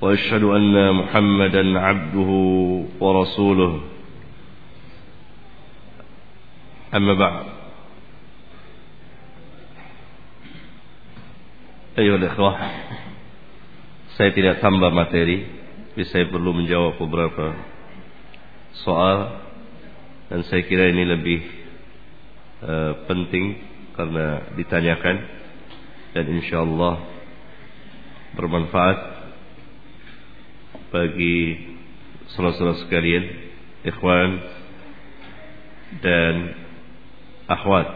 وأشهد أن محمدا عبده ورسوله أما بعد أيها الإخوة saya tidak tambah materi tapi saya perlu menjawab beberapa soal dan saya kira ini lebih uh, penting karena ditanyakan dan insyaallah bermanfaat bagi saudara-saudara sekalian, ikhwan dan akhwat.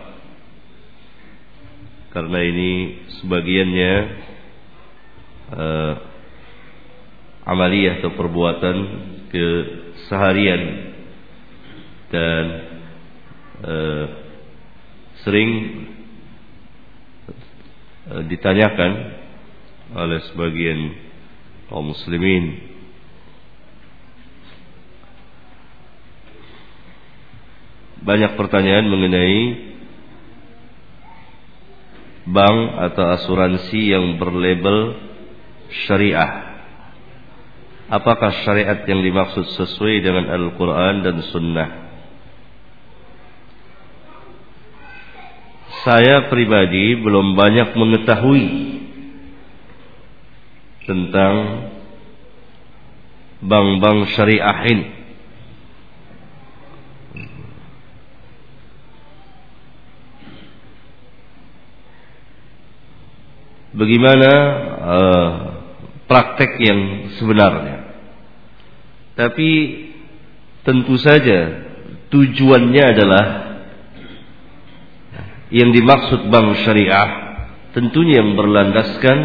Karena ini sebagiannya uh, amaliyah atau perbuatan keseharian dan uh, sering uh, ditanyakan oleh sebagian kaum muslimin banyak pertanyaan mengenai bank atau asuransi yang berlabel syariah. Apakah syariat yang dimaksud sesuai dengan Al-Quran dan Sunnah? Saya pribadi belum banyak mengetahui tentang bank-bank syariah ini. Bagaimana uh, praktek yang sebenarnya. Tapi tentu saja tujuannya adalah yang dimaksud bank syariah tentunya yang berlandaskan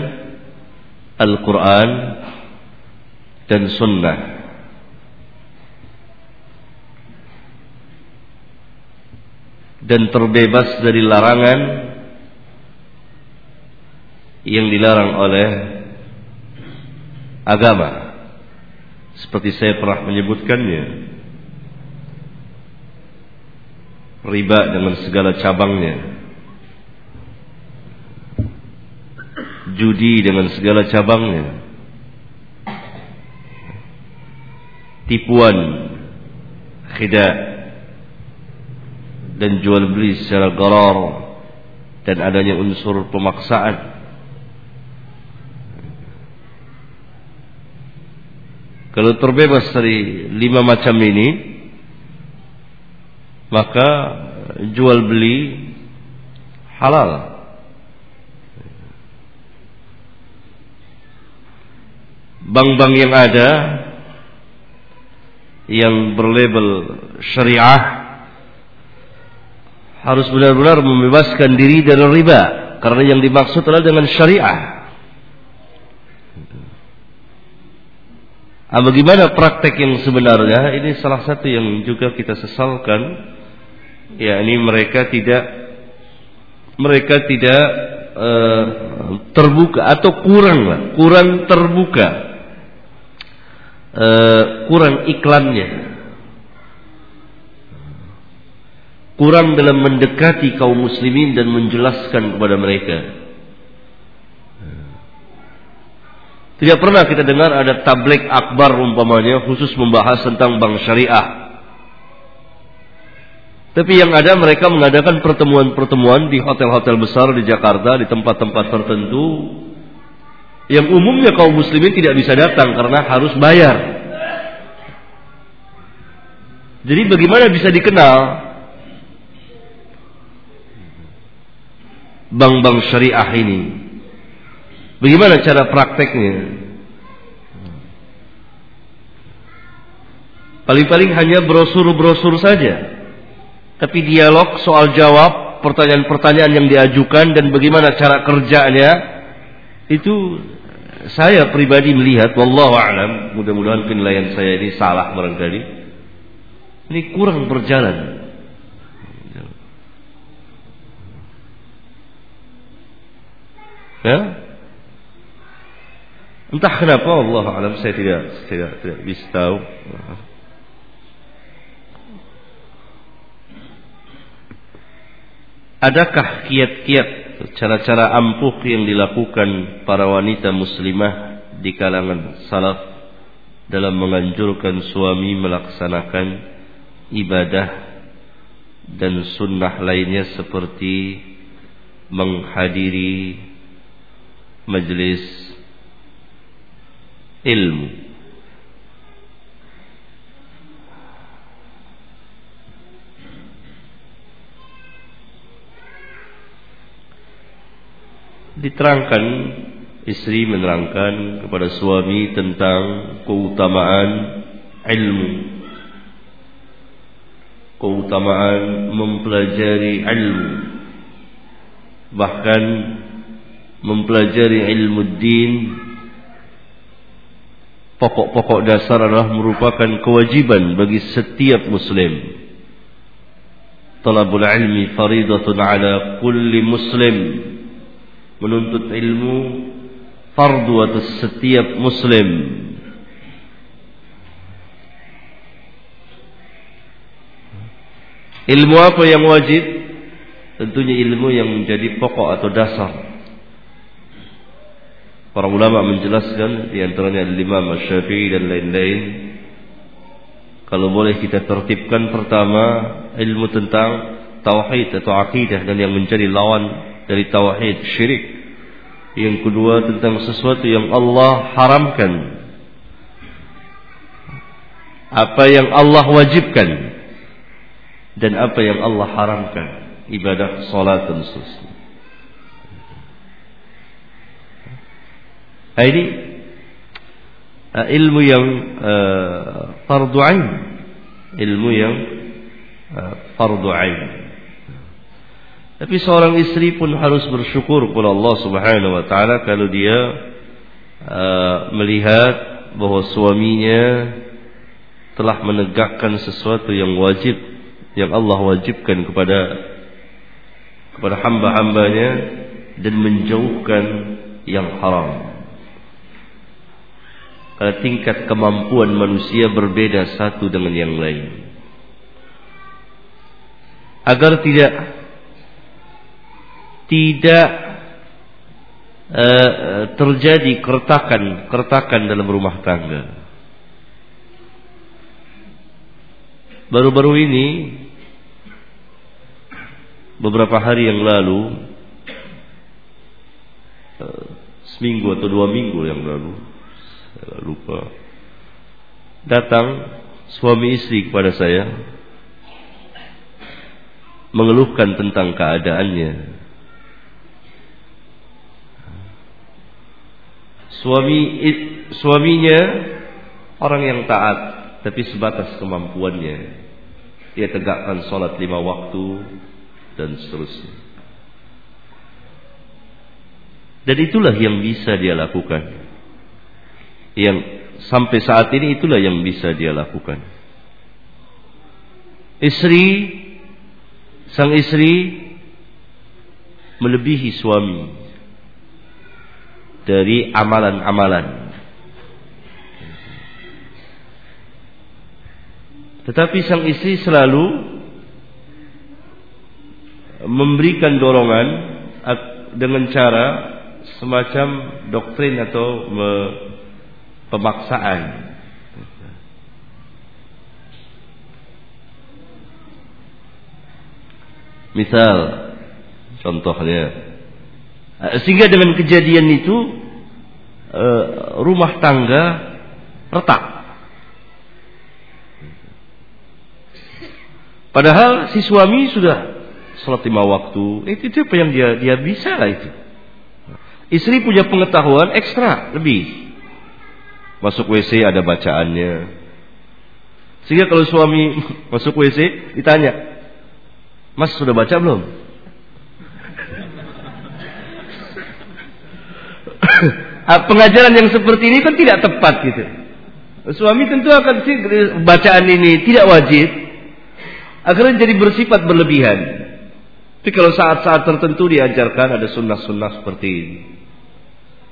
Al-Quran dan Sunnah. Dan terbebas dari larangan yang dilarang oleh agama. Seperti saya pernah menyebutkannya riba dengan segala cabangnya. Judi dengan segala cabangnya. Tipuan khidah dan jual beli secara garar dan adanya unsur pemaksaan Kalau terbebas dari lima macam ini, maka jual beli halal. Bank-bank yang ada yang berlabel syariah harus benar-benar membebaskan diri dari riba karena yang dimaksud adalah dengan syariah. Nah, bagaimana praktek yang sebenarnya? Ini salah satu yang juga kita sesalkan. Ya, ini mereka tidak mereka tidak uh, terbuka atau kurang lah, kurang terbuka, uh, kurang iklannya, kurang dalam mendekati kaum muslimin dan menjelaskan kepada mereka. Tidak pernah kita dengar ada tablik akbar umpamanya khusus membahas tentang bank syariah. Tapi yang ada mereka mengadakan pertemuan-pertemuan di hotel-hotel besar di Jakarta, di tempat-tempat tertentu yang umumnya kaum muslimin tidak bisa datang karena harus bayar. Jadi bagaimana bisa dikenal bank-bank syariah ini? Bagaimana cara prakteknya? Paling-paling hanya brosur-brosur saja. Tapi dialog soal jawab pertanyaan-pertanyaan yang diajukan dan bagaimana cara kerjanya itu saya pribadi melihat wallahu alam mudah-mudahan penilaian saya ini salah barangkali ini kurang berjalan ya entah kenapa Allah alam saya tidak tidak tidak bisa tahu. Adakah kiat-kiat cara-cara ampuh yang dilakukan para wanita muslimah di kalangan salaf dalam menganjurkan suami melaksanakan ibadah dan sunnah lainnya seperti menghadiri majlis ilmu. Diterangkan istri menerangkan kepada suami tentang keutamaan ilmu. Keutamaan mempelajari ilmu. Bahkan mempelajari ilmu din pokok-pokok dasar adalah merupakan kewajiban bagi setiap muslim. Talabul ilmi faridatun ala kulli muslim. Menuntut ilmu fardu atas setiap muslim. Ilmu apa yang wajib? Tentunya ilmu yang menjadi pokok atau dasar para ulama menjelaskan di antaranya Imam Syafi'i dan lain-lain kalau boleh kita tertibkan pertama ilmu tentang tauhid atau akidah dan yang menjadi lawan dari tauhid syirik. Yang kedua tentang sesuatu yang Allah haramkan. Apa yang Allah wajibkan dan apa yang Allah haramkan, ibadah salat dan seterusnya. Ini uh, ilmu yang uh, fardu ain, ilmu yang uh, fardu ain. Tapi seorang istri pun harus bersyukur kepada Allah Subhanahu wa taala kalau dia uh, melihat bahwa suaminya telah menegakkan sesuatu yang wajib yang Allah wajibkan kepada kepada hamba-hambanya dan menjauhkan yang haram. Karena tingkat kemampuan manusia berbeda satu dengan yang lain. Agar tidak tidak uh, terjadi keretakan keretakan dalam rumah tangga. Baru-baru ini beberapa hari yang lalu uh, seminggu atau dua minggu yang lalu lupa datang suami istri kepada saya mengeluhkan tentang keadaannya Suami suaminya orang yang taat tapi sebatas kemampuannya. Dia tegakkan sholat lima waktu dan seterusnya. Dan itulah yang bisa dia lakukan. Yang sampai saat ini itulah yang bisa dia lakukan. Istri, sang istri melebihi suami dari amalan-amalan. Tetapi sang istri selalu memberikan dorongan dengan cara semacam doktrin atau pemaksaan. Misal contohnya Eh, sehingga dengan kejadian itu eh, rumah tangga retak. Padahal si suami sudah sholat lima waktu, itu, itu apa yang dia dia bisa lah itu. Istri punya pengetahuan ekstra lebih. Masuk WC ada bacaannya. Sehingga kalau suami masuk WC ditanya, Mas sudah baca belum? ah, pengajaran yang seperti ini kan tidak tepat gitu. Suami tentu akan sih bacaan ini tidak wajib. Akhirnya jadi bersifat berlebihan. Tapi kalau saat-saat tertentu diajarkan ada sunnah-sunnah seperti ini.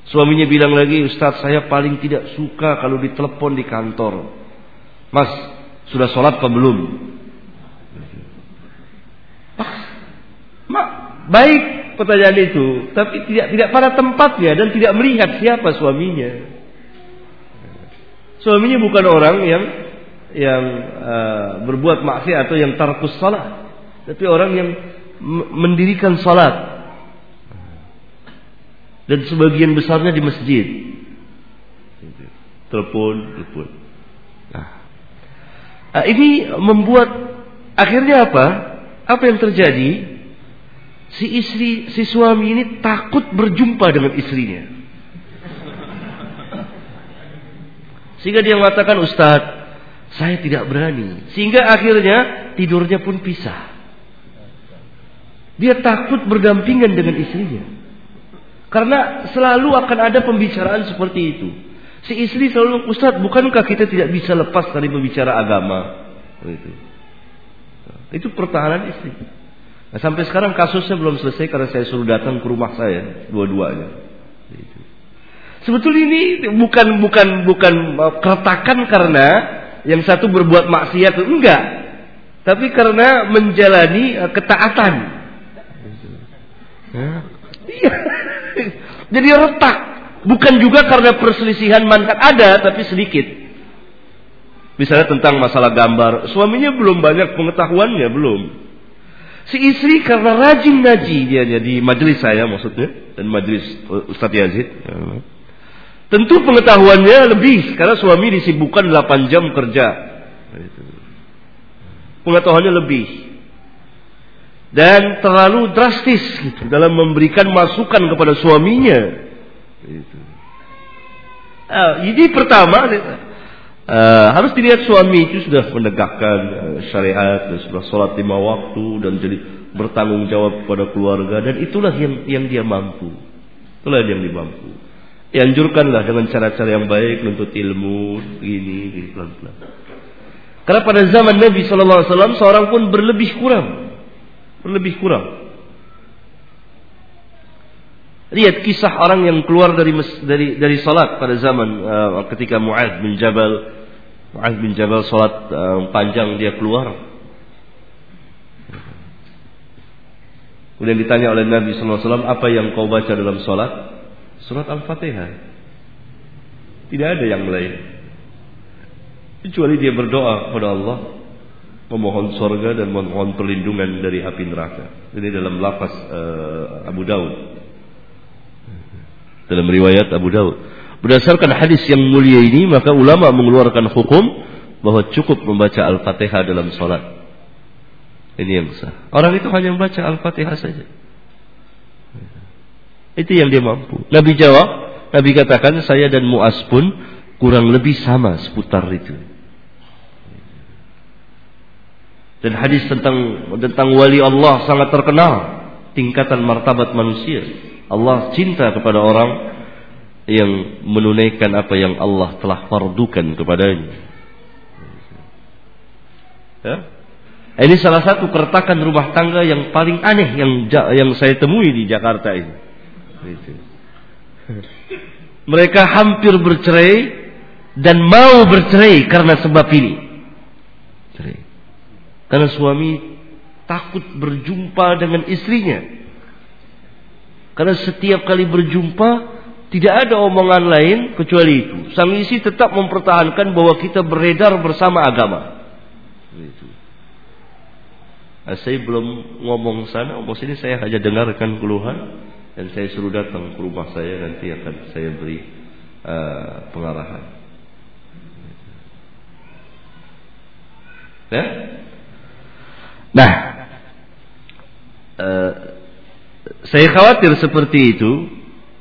Suaminya bilang lagi, Ustaz saya paling tidak suka kalau ditelepon di kantor. Mas, sudah sholat apa belum? Mak, baik pertanyaan itu, tapi tidak tidak pada tempatnya dan tidak melihat siapa suaminya. Suaminya bukan orang yang yang uh, berbuat maksiat atau yang tarkus salat, tapi orang yang mendirikan salat. Dan sebagian besarnya di masjid. Telepon, telepon. Nah. nah, ini membuat akhirnya apa? Apa yang terjadi? Si istri, si suami ini takut berjumpa dengan istrinya. Sehingga dia mengatakan, Ustadz, saya tidak berani. Sehingga akhirnya tidurnya pun pisah. Dia takut berdampingan dengan istrinya. Karena selalu akan ada pembicaraan seperti itu. Si istri selalu, Ustadz, bukankah kita tidak bisa lepas dari berbicara agama? Itu. Itu pertahanan istri. Nah, sampai sekarang kasusnya belum selesai karena saya suruh datang ke rumah saya dua-duanya. Itu. Sebetulnya ini bukan bukan bukan keretakan karena yang satu berbuat maksiat enggak, tapi karena menjalani uh, ketaatan. Iya. Jadi retak. Bukan juga karena perselisihan manfaat ada, tapi sedikit. Misalnya tentang masalah gambar, suaminya belum banyak pengetahuannya, belum. Si istri karena rajin ngaji dia di majelis saya maksudnya dan majelis Ustadz Yazid. Tentu pengetahuannya lebih karena suami disibukkan 8 jam kerja. Pengetahuannya lebih. Dan terlalu drastis gitu dalam memberikan masukan kepada suaminya. Gitu. Uh, ini pertama uh, harus dilihat suami itu sudah menegakkan uh, syariat dan sudah sholat lima waktu dan jadi bertanggung jawab kepada keluarga dan itulah yang yang dia mampu itulah yang dia mampu anjurkanlah dengan cara-cara yang baik untuk ilmu ini, ini pelan-pelan karena pada zaman Nabi Shallallahu Alaihi Wasallam seorang pun berlebih kurang berlebih kurang Lihat kisah orang yang keluar dari dari dari salat pada zaman uh, ketika Muaz bin Jabal Muaz bin Jabal salat uh, panjang dia keluar. Kemudian ditanya oleh Nabi SAW apa yang kau baca dalam salat? Surat Al-Fatihah. Tidak ada yang lain. Kecuali dia berdoa kepada Allah memohon sorga dan memohon perlindungan dari api neraka. Ini dalam lafaz uh, Abu Daud dalam riwayat Abu Daud. Berdasarkan hadis yang mulia ini, maka ulama mengeluarkan hukum bahwa cukup membaca Al-Fatihah dalam sholat. Ini yang sah. Orang itu hanya membaca Al-Fatihah saja. Itu yang dia mampu. Nabi jawab, Nabi katakan saya dan Muas pun kurang lebih sama seputar itu. Dan hadis tentang tentang wali Allah sangat terkenal tingkatan martabat manusia. Allah cinta kepada orang yang menunaikan apa yang Allah telah fardukan kepadanya. Ya? Ini salah satu keretakan rumah tangga yang paling aneh yang yang saya temui di Jakarta ini. Mereka hampir bercerai dan mau bercerai karena sebab ini. Karena suami takut berjumpa dengan istrinya. Karena setiap kali berjumpa tidak ada omongan lain kecuali itu. Sang istri tetap mempertahankan bahwa kita beredar bersama agama. Nah, saya belum ngomong sana, ngomong sini saya hanya dengarkan keluhan dan saya suruh datang ke rumah saya nanti akan saya beri uh, pengarahan. Ya? Nah, uh, saya khawatir seperti itu,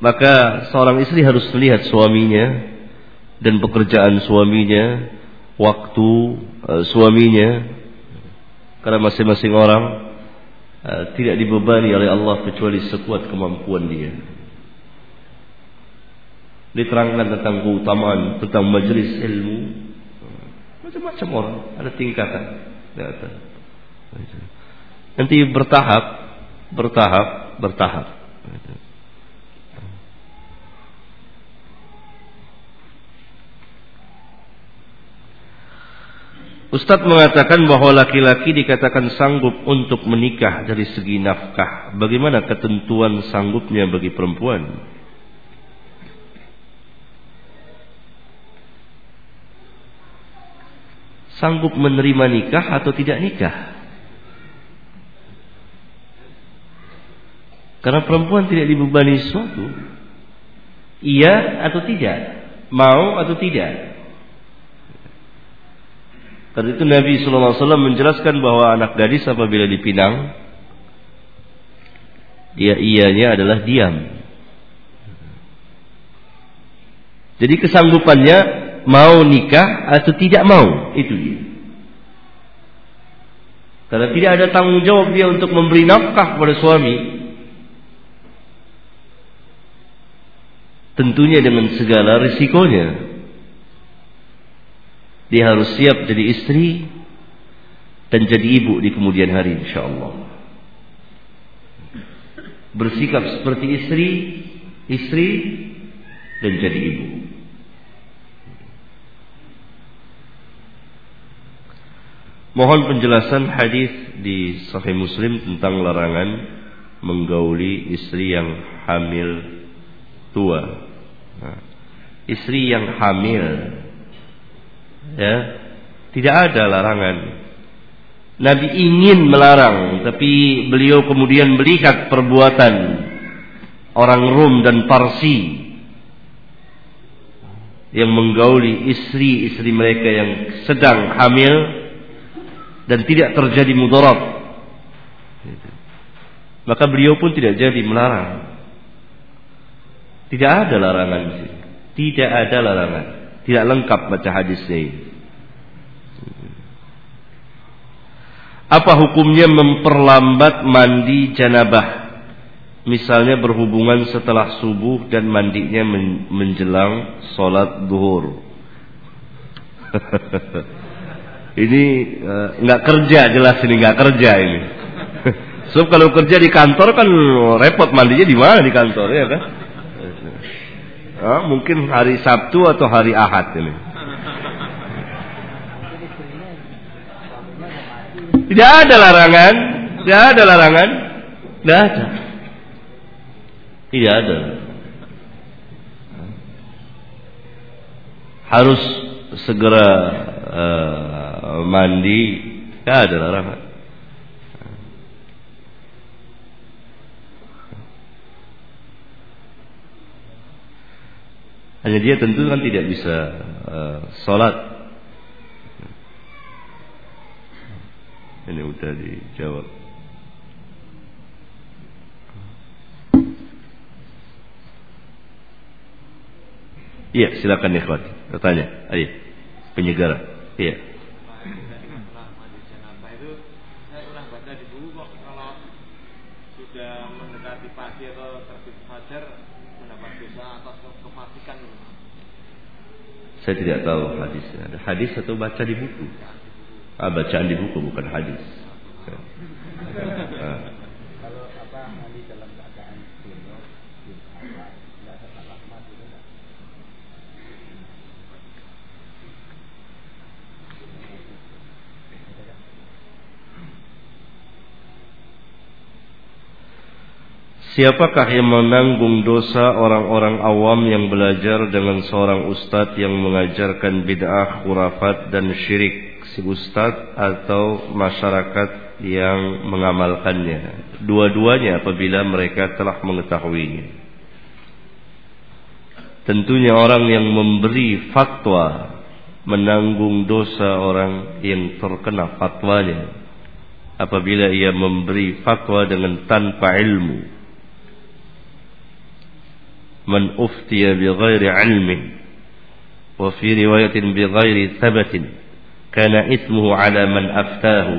maka seorang istri harus melihat suaminya dan pekerjaan suaminya, waktu uh, suaminya, karena masing-masing orang uh, tidak dibebani oleh Allah kecuali sekuat kemampuan dia. diterangkan tentang keutamaan tentang majelis ilmu. Macam-macam orang ada tingkatan nanti bertahap bertahap bertahap Ustadz mengatakan bahwa laki-laki dikatakan sanggup untuk menikah dari segi nafkah. Bagaimana ketentuan sanggupnya bagi perempuan? Sanggup menerima nikah atau tidak nikah? Karena perempuan tidak dibebani sesuatu. Iya atau tidak? Mau atau tidak? Karena itu Nabi SAW menjelaskan bahwa anak gadis apabila dipinang, ya ianya adalah diam. Jadi kesanggupannya mau nikah atau tidak mau itu dia. Karena tidak ada tanggung jawab dia untuk memberi nafkah kepada suami. Tentunya dengan segala risikonya. Dia harus siap jadi istri dan jadi ibu di kemudian hari insyaallah. Bersikap seperti istri, istri dan jadi ibu. Mohon penjelasan hadis di Sahih Muslim tentang larangan menggauli istri yang hamil tua. Nah, istri yang hamil. Ya. Tidak ada larangan. Nabi ingin melarang tapi beliau kemudian melihat perbuatan orang Rum dan Parsi yang menggauli istri-istri mereka yang sedang hamil dan tidak terjadi mudarat. Maka beliau pun tidak jadi melarang tidak ada larangan tidak ada larangan tidak lengkap baca hadisnya ini. Apa hukumnya memperlambat mandi janabah? Misalnya berhubungan setelah subuh dan mandinya menjelang sholat duhur. ini eh, nggak kerja jelas ini nggak kerja ini. so kalau kerja di kantor kan repot mandinya di mana di kantor ya kan? Oh, mungkin hari Sabtu atau hari Ahad ini. Tidak ada larangan, tidak ada larangan, tidak ada. Tidak ada. Harus segera uh, mandi, tidak ada larangan. Hanya dia tentu kan tidak bisa uh, sholat. Ini udah dijawab. Iya, silakan ikhwan. Bertanya. Ayo. Penyegara. Iya. Saya tidak tahu hadisnya. Ada hadis atau baca di buku? Ah, bacaan di buku bukan hadis. Ah. Siapakah yang menanggung dosa orang-orang awam yang belajar dengan seorang ustadz yang mengajarkan bid'ah, khurafat dan syirik si ustadz atau masyarakat yang mengamalkannya? Dua-duanya apabila mereka telah mengetahuinya. Tentunya orang yang memberi fatwa menanggung dosa orang yang terkena fatwanya apabila ia memberi fatwa dengan tanpa ilmu من أفتي بغير علم وفي رواية بغير ثبت كان إثمه على من أفتاه. Aftahu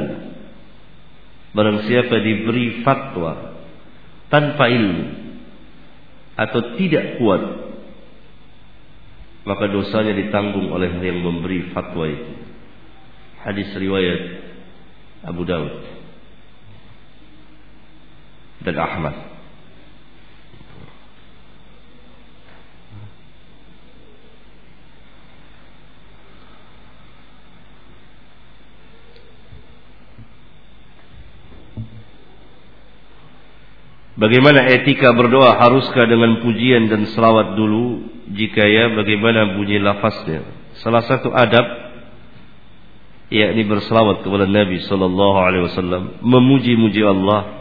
barang siapa diberi fatwa tanpa ilmu atau tidak kuat maka dosanya ditanggung oleh yang memberi fatwa itu. Hadis riwayat Abu Dawud dan Ahmad. Bagaimana etika berdoa haruskah dengan pujian dan selawat dulu? Jika ya bagaimana bunyi lafaznya? Salah satu adab yakni berselawat kepada Nabi sallallahu alaihi wasallam memuji-muji Allah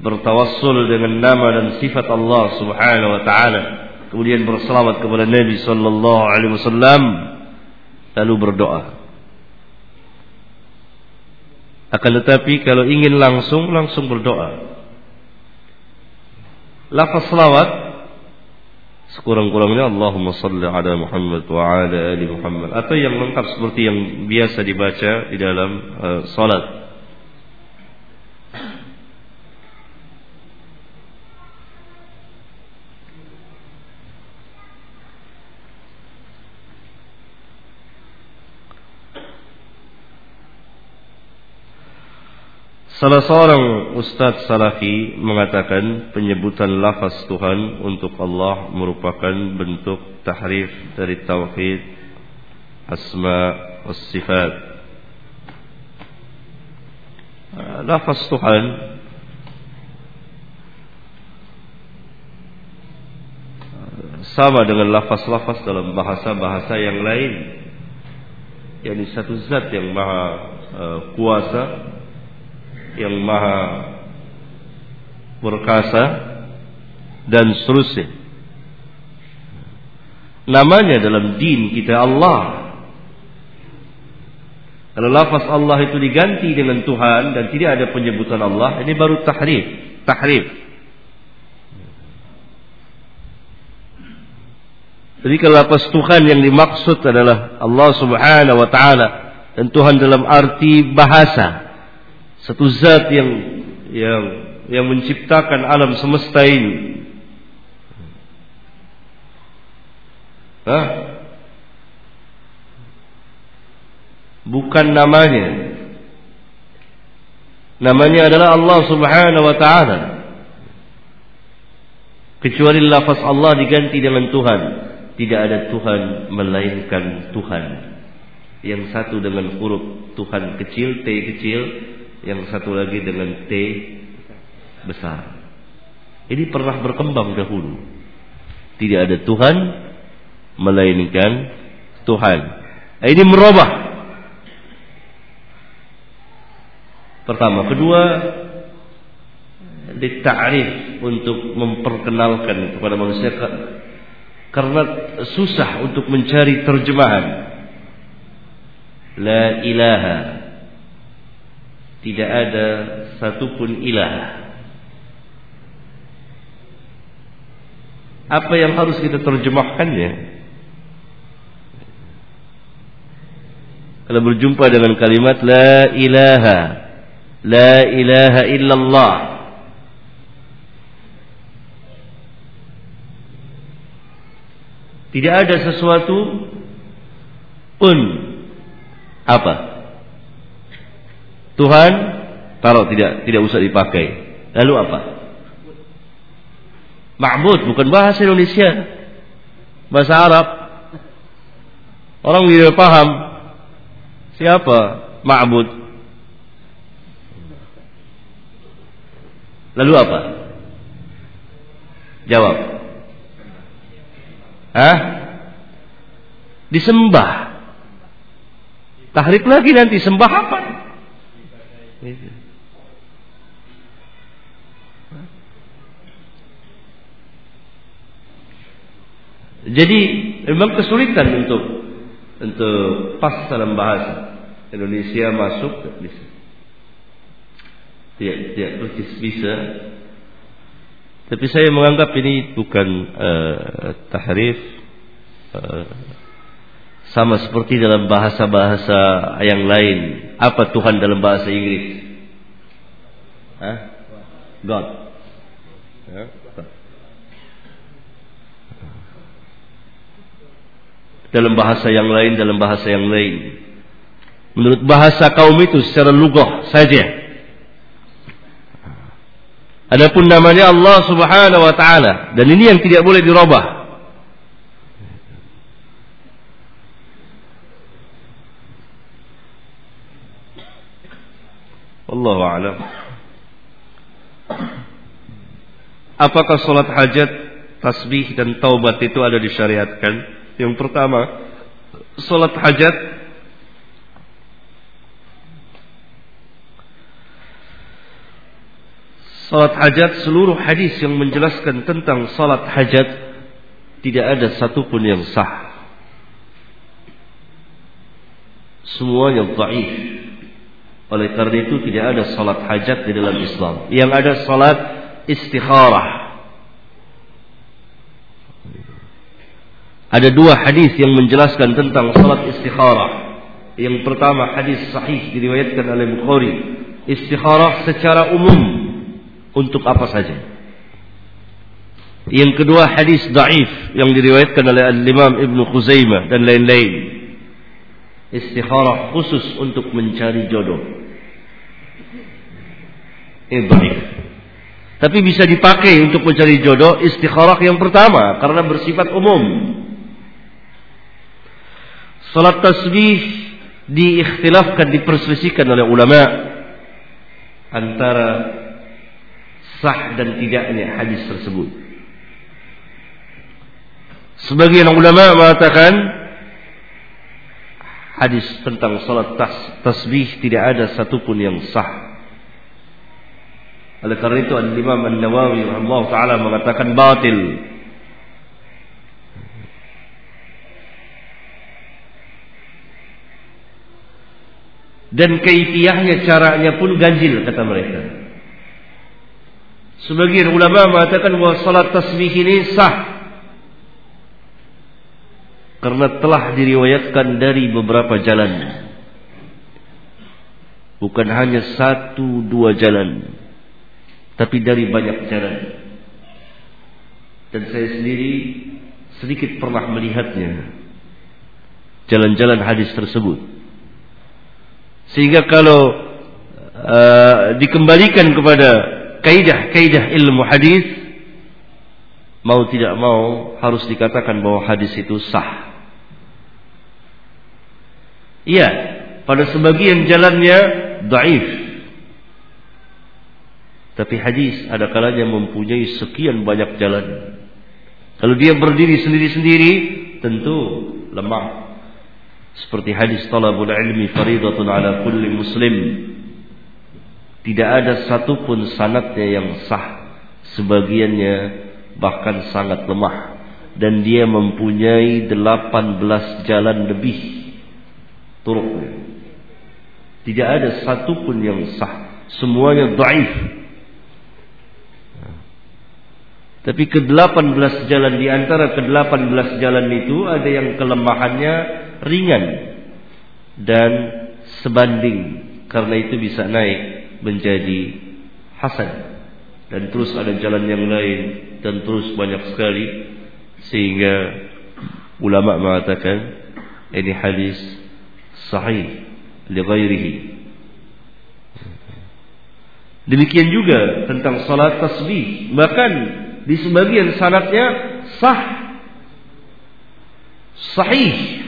bertawassul dengan nama dan sifat Allah subhanahu wa taala kemudian berselawat kepada Nabi sallallahu alaihi wasallam lalu berdoa akan tetapi kalau ingin langsung langsung berdoa. Lafaz selawat sekurang-kurangnya Allahumma salli ala Muhammad wa ala ali Muhammad atau yang lengkap seperti yang biasa dibaca di dalam uh, salat. Salah seorang ustaz salafi mengatakan penyebutan lafaz Tuhan untuk Allah merupakan bentuk tahrif dari tauhid asma was sifat. Lafaz Tuhan sama dengan lafaz-lafaz dalam bahasa-bahasa yang lain. yakni satu zat yang maha uh, kuasa yang maha berkasa dan seterusnya. Namanya dalam din kita Allah. Kalau lafaz Allah itu diganti dengan Tuhan dan tidak ada penyebutan Allah, ini baru tahrif, tahrif. Jadi kalau lafaz Tuhan yang dimaksud adalah Allah Subhanahu wa taala dan Tuhan dalam arti bahasa satu zat yang yang yang menciptakan alam semesta ini. Hah? Bukan namanya. Namanya adalah Allah Subhanahu wa taala. Kecuali lafaz Allah diganti dengan Tuhan. Tidak ada Tuhan melainkan Tuhan. Yang satu dengan huruf Tuhan kecil, T kecil, yang satu lagi dengan T besar. Ini pernah berkembang dahulu. Tidak ada Tuhan melainkan Tuhan. Nah, ini merubah. Pertama, kedua ditarif untuk memperkenalkan kepada manusia karena susah untuk mencari terjemahan. La ilaha tidak ada satupun ilah. Apa yang harus kita terjemahkannya? Kalau berjumpa dengan kalimat La ilaha La ilaha illallah Tidak ada sesuatu pun Apa? Tuhan taruh tidak tidak usah dipakai. Lalu apa? Ma'bud bukan bahasa Indonesia. Bahasa Arab. Orang tidak paham siapa ma'bud. Lalu apa? Jawab. Hah? Disembah. Tahrik lagi nanti sembah apa? Jadi memang kesulitan untuk untuk pas dalam bahasa Indonesia masuk bisa. Tidak tidak persis bisa. Tapi saya menganggap ini bukan uh, tahrif uh, sama seperti dalam bahasa-bahasa yang lain. Apa Tuhan dalam bahasa Inggris? Hah? God. Ya. Dalam bahasa yang lain, dalam bahasa yang lain. Menurut bahasa kaum itu secara lugah saja. Adapun namanya Allah Subhanahu wa taala dan ini yang tidak boleh dirubah. Allah a'lam. Apakah salat hajat, tasbih dan taubat itu ada disyariatkan? Yang pertama, salat hajat Salat hajat seluruh hadis yang menjelaskan tentang salat hajat tidak ada satupun yang sah. Semuanya dhaif. Oleh karena itu tidak ada salat hajat di dalam Islam. Yang ada salat istikharah. Ada dua hadis yang menjelaskan tentang salat istikharah. Yang pertama hadis sahih diriwayatkan oleh Bukhari. Istikharah secara umum untuk apa saja. Yang kedua hadis daif yang diriwayatkan oleh Al-Imam Ibn Khuzaimah dan lain-lain. Istikharah khusus untuk mencari jodoh. Ini daif. Tapi bisa dipakai untuk mencari jodoh istikharah yang pertama karena bersifat umum. Salat tasbih diikhtilafkan diperselisihkan oleh ulama antara sah dan tidaknya hadis tersebut. Sebagian ulama mengatakan hadis tentang salat tas, tasbih tidak ada satupun yang sah. Oleh karena itu Al-Imam An-Nawawi rahimahullah taala mengatakan batil. Dan kaifiahnya caranya pun ganjil kata mereka. Sebagian ulama mengatakan bahwa salat tasbih ini sah karena telah diriwayatkan dari beberapa jalan. Bukan hanya satu dua jalan, tapi dari banyak jalan. Dan saya sendiri sedikit pernah melihatnya jalan-jalan hadis tersebut. Sehingga kalau uh, dikembalikan kepada kaidah-kaidah ilmu hadis mau tidak mau harus dikatakan bahwa hadis itu sah. Iya, pada sebagian jalannya daif. Tapi hadis ada kalanya mempunyai sekian banyak jalan. Kalau dia berdiri sendiri-sendiri, tentu lemah. Seperti hadis talabul ilmi faridatun ala kulli muslim tidak ada satupun sanatnya yang sah. Sebagiannya bahkan sangat lemah. Dan dia mempunyai 18 jalan lebih turuk. Tidak ada satupun yang sah. Semuanya daif. Tapi ke-18 jalan di antara ke-18 jalan itu ada yang kelemahannya ringan dan sebanding karena itu bisa naik menjadi hasan. Dan terus ada jalan yang lain dan terus banyak sekali sehingga ulama mengatakan ini hadis sahih li demikian juga tentang salat tasbih. Bahkan di sebagian sanatnya sah sahih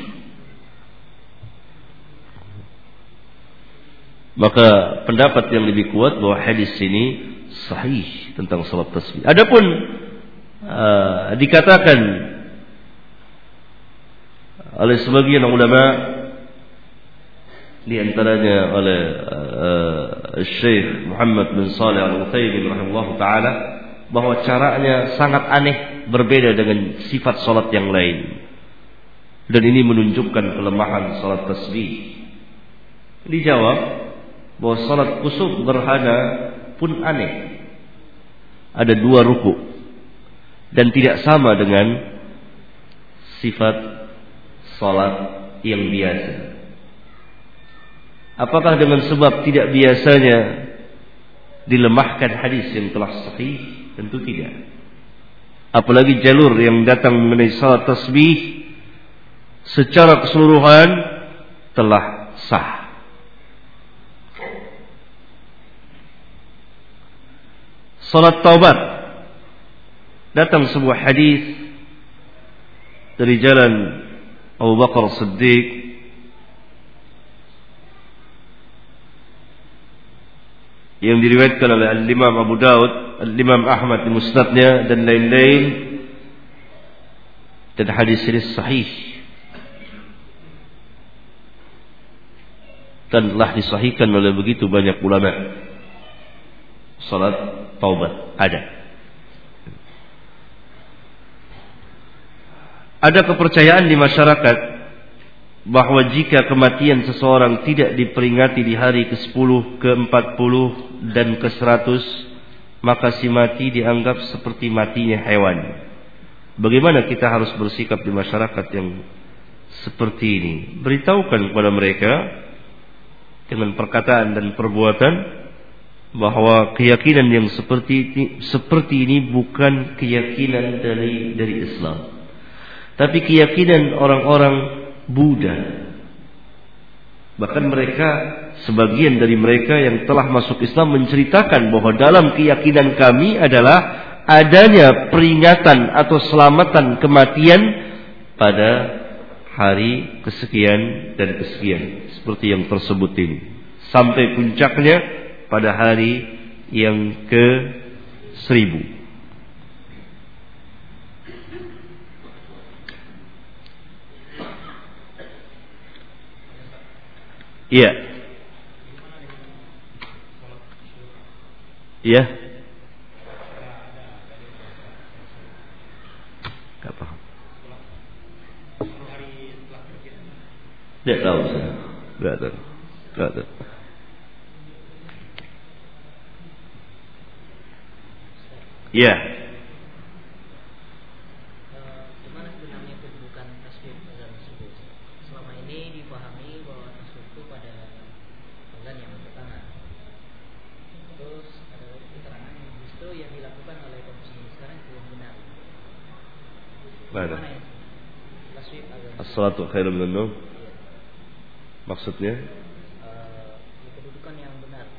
Maka pendapat yang lebih kuat bahwa hadis ini sahih tentang salat tasbih. Adapun uh, dikatakan oleh sebagian ulama di antaranya oleh uh, Syekh Muhammad bin Saleh Al-Utsaimin rahimahullah taala bahwa caranya sangat aneh berbeda dengan sifat salat yang lain. Dan ini menunjukkan kelemahan salat tasbih. Dijawab bahwa salat kusuf gerhana pun aneh. Ada dua ruku dan tidak sama dengan sifat salat yang biasa. Apakah dengan sebab tidak biasanya dilemahkan hadis yang telah sahih? Tentu tidak. Apalagi jalur yang datang mengenai salat tasbih secara keseluruhan telah sah. Salat taubat. Datang sebuah hadis dari jalan Abu Bakar Siddiq. Yang diriwayatkan oleh Al-Imam Abu Daud, Al-Imam Ahmad di Musnadnya dan lain-lain. Dan hadis ini sahih. Dan telah disahihkan oleh begitu banyak ulama. Salat taubat ada ada kepercayaan di masyarakat bahwa jika kematian seseorang tidak diperingati di hari ke-10, ke-40 dan ke-100 maka si mati dianggap seperti matinya hewan. Bagaimana kita harus bersikap di masyarakat yang seperti ini? Beritahukan kepada mereka dengan perkataan dan perbuatan bahwa keyakinan yang seperti ini, seperti ini bukan keyakinan dari dari Islam. Tapi keyakinan orang-orang Buddha. Bahkan mereka sebagian dari mereka yang telah masuk Islam menceritakan bahwa dalam keyakinan kami adalah adanya peringatan atau selamatan kematian pada hari kesekian dan kesekian seperti yang tersebut ini sampai puncaknya pada hari yang ke seribu Iya. Iya. Tidak tahu. Tidak tahu. Tidak tahu. Ya. Bagaimana sebenarnya kedudukan tasbih azan tersebut? Selama ini dipahami bahwa tasbih itu pada azan yang pertama. Terus ada lagi keterangan yang justru yang dilakukan oleh kaum muslimin sekarang itu Mana? Ya? Tasbih azan. As-salatu minan nawm. Maksudnya? Eh, kedudukan yang benar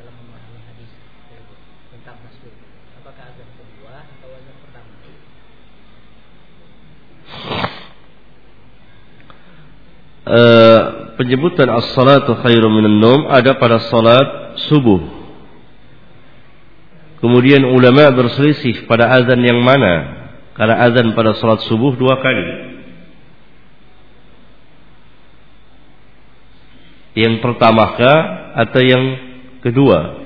dalam memahami hadis tersebut tentang tasbih. Apakah azan kedua atau azan pertama? Eh, penyebutan as-salatu khairum minan nawm ada pada salat subuh. Kemudian ulama berselisih pada azan yang mana? Karena azan pada salat subuh dua kali. Yang pertamakah atau yang kedua?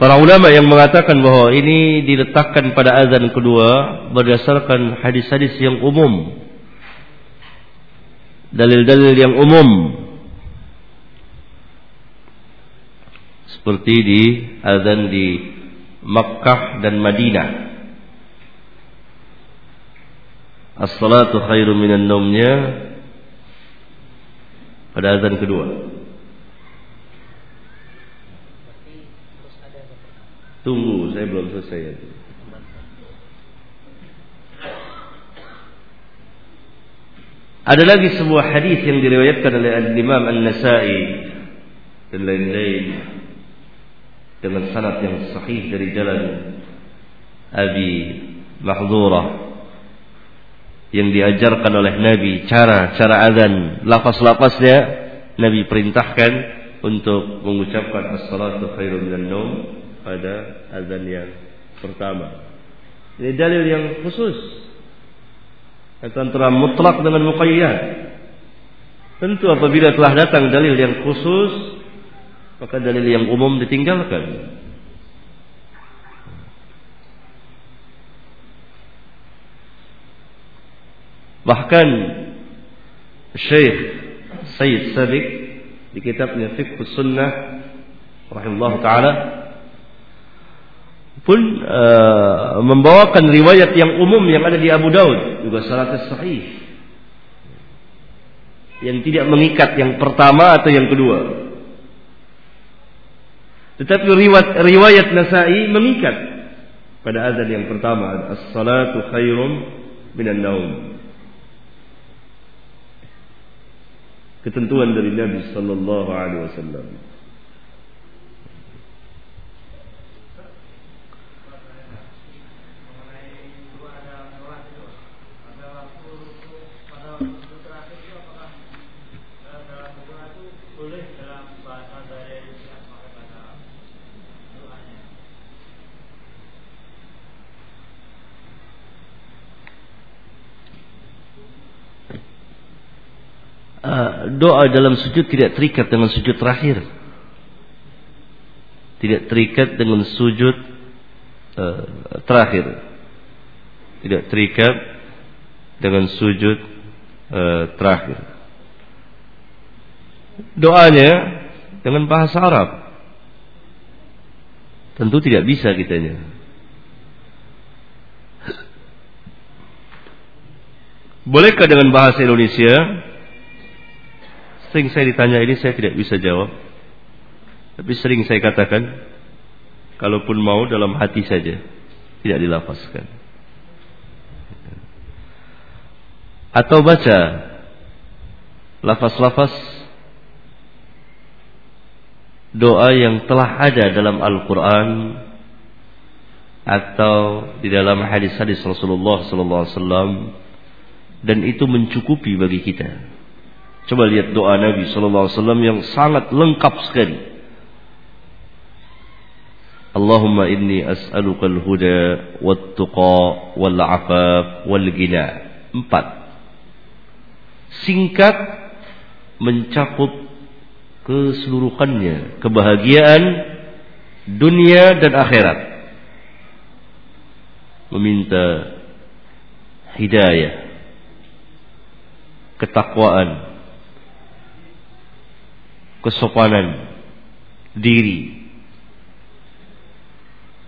Para ulama yang mengatakan bahwa ini diletakkan pada azan kedua berdasarkan hadis-hadis yang umum. Dalil-dalil yang umum. Seperti di azan di Makkah dan Madinah. As-salatu khairu minan naumnya pada azan kedua. Berarti terus ada azan pertama. Tunggu, saya belum selesai. Ada lagi sebuah hadis yang diriwayatkan oleh Al-Imam An-Nasa'i dan lain-lain dengan sanad yang sahih dari jalan Abi Mahdhurah yang diajarkan oleh Nabi cara cara azan lafaz-lafaznya Nabi perintahkan untuk mengucapkan as-salatu khairum minan pada azan yang pertama. Ini dalil yang khusus antara mutlak dengan muqayyad. Tentu apabila telah datang dalil yang khusus maka dalil yang umum ditinggalkan. Bahkan Syekh Sayyid Sabiq di kitabnya Fiqh Sunnah rahimahullah taala pun uh, membawakan riwayat yang umum yang ada di Abu Daud juga sangat sahih. Yang tidak mengikat yang pertama atau yang kedua. Tetapi riwayat, riwayat Nasai mengikat pada azan yang pertama. As-salatu khairum minan naum. Ketentuan dari Nabi sallallahu alaihi wasallam. Doa dalam sujud tidak terikat dengan sujud terakhir. Tidak terikat dengan sujud uh, terakhir. Tidak terikat dengan sujud uh, terakhir. Doanya dengan bahasa Arab. Tentu tidak bisa kitanya. Bolehkah dengan bahasa Indonesia? Sering saya ditanya ini saya tidak bisa jawab. Tapi sering saya katakan, kalaupun mau dalam hati saja, tidak dilafazkan. Atau baca lafaz-lafaz doa yang telah ada dalam Al-Quran atau di dalam hadis-hadis Rasulullah Wasallam dan itu mencukupi bagi kita. Coba lihat doa Nabi sallallahu alaihi wasallam yang sangat lengkap sekali. Allahumma inni as'aluka al-huda wat-tuqa wal-'afaf wal-ghina. Empat. Singkat mencakup keseluruhannya, kebahagiaan dunia dan akhirat. Meminta hidayah, ketakwaan, kesopanan diri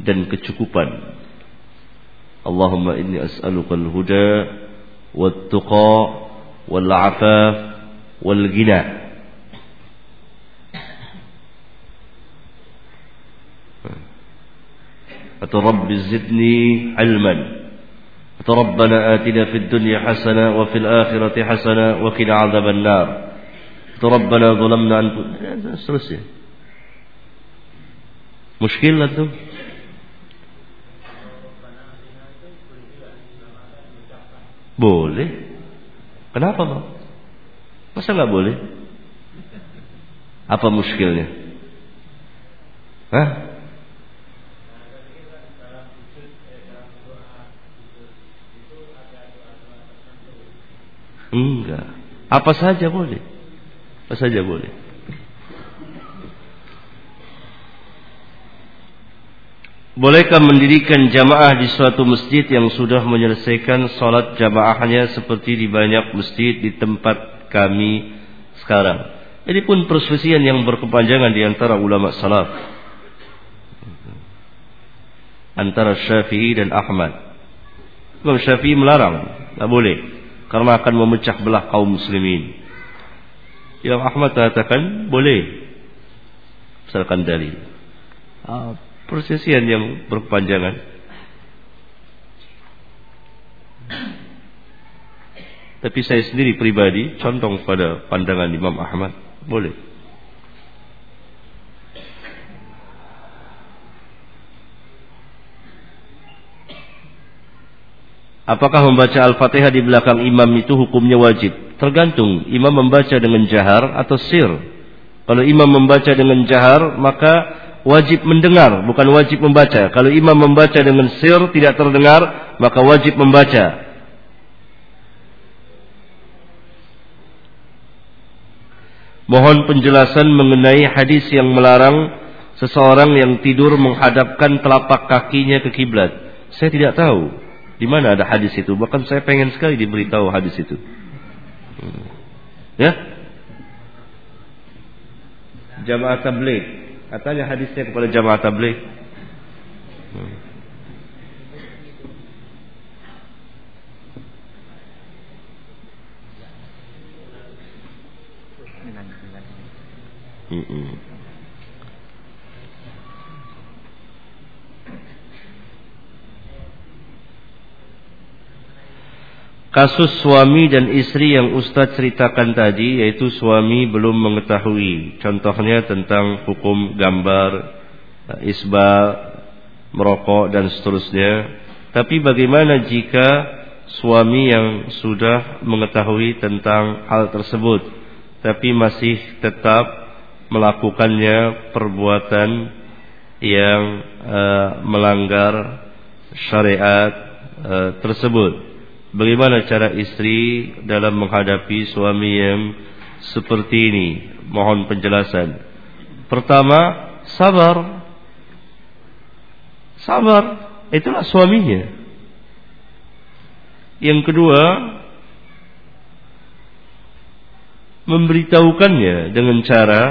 dan kecukupan. Allahumma inni as'aluka al-huda wat-tuqa wal-'afaf wal-ghina. Atau Rabbi zidni ilman. Atau Rabbana atina fid dunya hasana wa fil akhirati hasana wa qina 'adzaban nar. Rabbana zalamna anfusana. Selesai. Muskil lah tuh. Boleh. Kenapa, Bang? Masa nggak boleh? Apa muskilnya? Hah? Enggak. Apa saja boleh. Apa saja boleh. Bolehkah mendirikan jamaah di suatu masjid yang sudah menyelesaikan sholat jamaahnya seperti di banyak masjid di tempat kami sekarang? Ini pun perselisihan yang berkepanjangan di antara ulama salaf. Antara Syafi'i dan Ahmad. Imam Syafi'i melarang, tidak boleh. Karena akan memecah belah kaum muslimin. Imam Ahmad katakan boleh misalkan dalil. Ah, persesian yang berpanjangan. Tapi saya sendiri pribadi condong pada pandangan Imam Ahmad boleh. Apakah membaca Al-Fatihah di belakang imam itu hukumnya wajib? Tergantung imam membaca dengan jahar atau sir. Kalau imam membaca dengan jahar, maka wajib mendengar, bukan wajib membaca. Kalau imam membaca dengan sir tidak terdengar, maka wajib membaca. Mohon penjelasan mengenai hadis yang melarang seseorang yang tidur menghadapkan telapak kakinya ke kiblat. Saya tidak tahu. Di mana ada hadis itu? Bahkan saya pengen sekali diberitahu hadis itu. Ya. Jamaah tabligh. Katanya hadisnya kepada jamaah tabligh. Hmm. Mm-mm. Kasus suami dan istri yang Ustadz ceritakan tadi yaitu suami belum mengetahui contohnya tentang hukum gambar, isbal, merokok dan seterusnya. Tapi bagaimana jika suami yang sudah mengetahui tentang hal tersebut tapi masih tetap melakukannya perbuatan yang uh, melanggar syariat uh, tersebut? Bagaimana cara istri dalam menghadapi suami yang seperti ini? Mohon penjelasan. Pertama, sabar. Sabar, itulah suaminya. Yang kedua, memberitahukannya dengan cara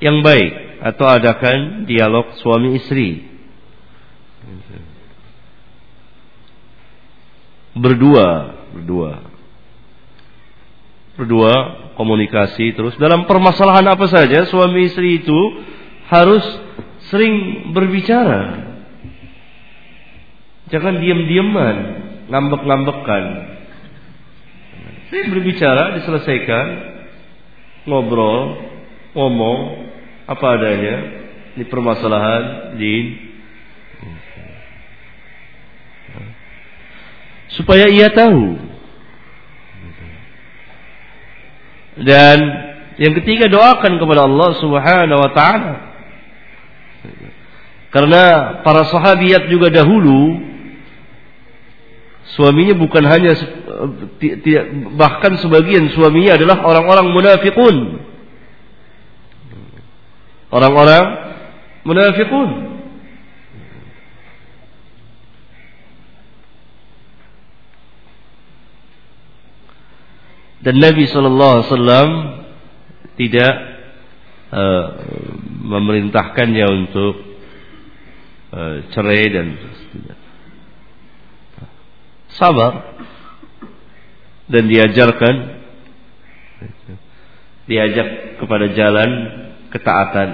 yang baik atau adakan dialog suami istri berdua, berdua. Berdua komunikasi terus dalam permasalahan apa saja suami istri itu harus sering berbicara. Jangan diam-diaman, ngambek-ngambekan. Sering berbicara, diselesaikan, ngobrol, ngomong apa adanya di permasalahan di supaya ia tahu. Dan yang ketiga doakan kepada Allah Subhanahu wa taala. Karena para sahabiat juga dahulu suaminya bukan hanya bahkan sebagian suaminya adalah orang-orang munafikun. Orang-orang munafikun. Dan Nabi Shallallahu Alaihi Wasallam tidak uh, memerintahkannya untuk uh, cerai dan. Sabar. Dan diajarkan diajak kepada jalan ketaatan.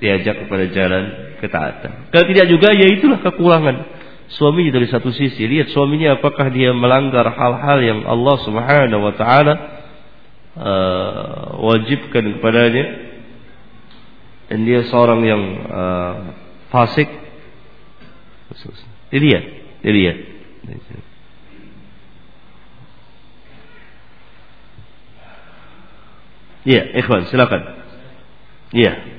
Diajak kepada jalan ketaatan. Kalau tidak juga ya itulah kekurangan suaminya dari satu sisi. Lihat suaminya apakah dia melanggar hal-hal yang Allah Subhanahu wa taala uh, wajibkan kepadanya dan dia seorang yang uh, fasik. Dilihat, dilihat. Iya, ikhwan, silakan. Iya.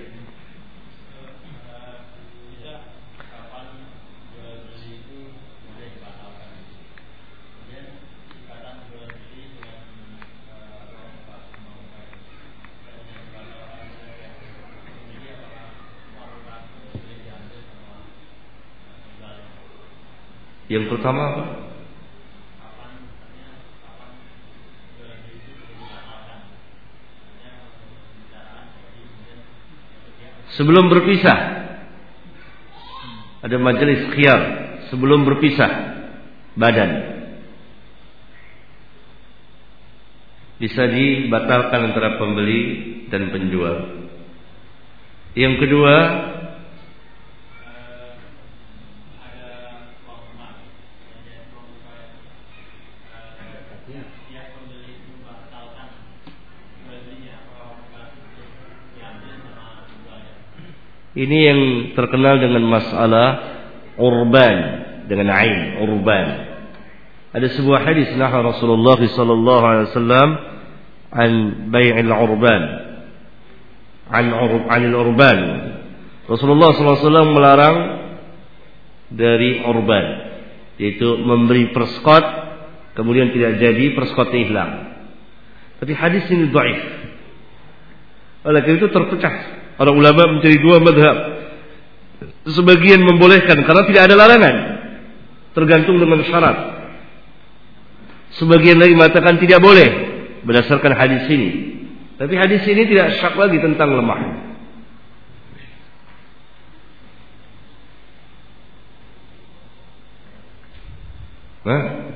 Yang pertama apa? Sebelum berpisah. Ada majelis khiyar. Sebelum berpisah. Badan. Bisa dibatalkan antara pembeli dan penjual. Yang kedua Ini yang terkenal dengan masalah urban dengan ain urban. Ada sebuah hadis nahar Rasulullah sallallahu alaihi wasallam an bai'il urban. An anil urban. Rasulullah sallallahu alaihi wasallam melarang dari urban yaitu memberi perskot kemudian tidak jadi perskotnya hilang. Tapi hadis ini dhaif. Oleh karena itu terpecah Para ulama mencari dua madhab. Sebagian membolehkan karena tidak ada larangan. Tergantung dengan syarat. Sebagian lagi mengatakan tidak boleh berdasarkan hadis ini. Tapi hadis ini tidak syak lagi tentang lemah. Nah,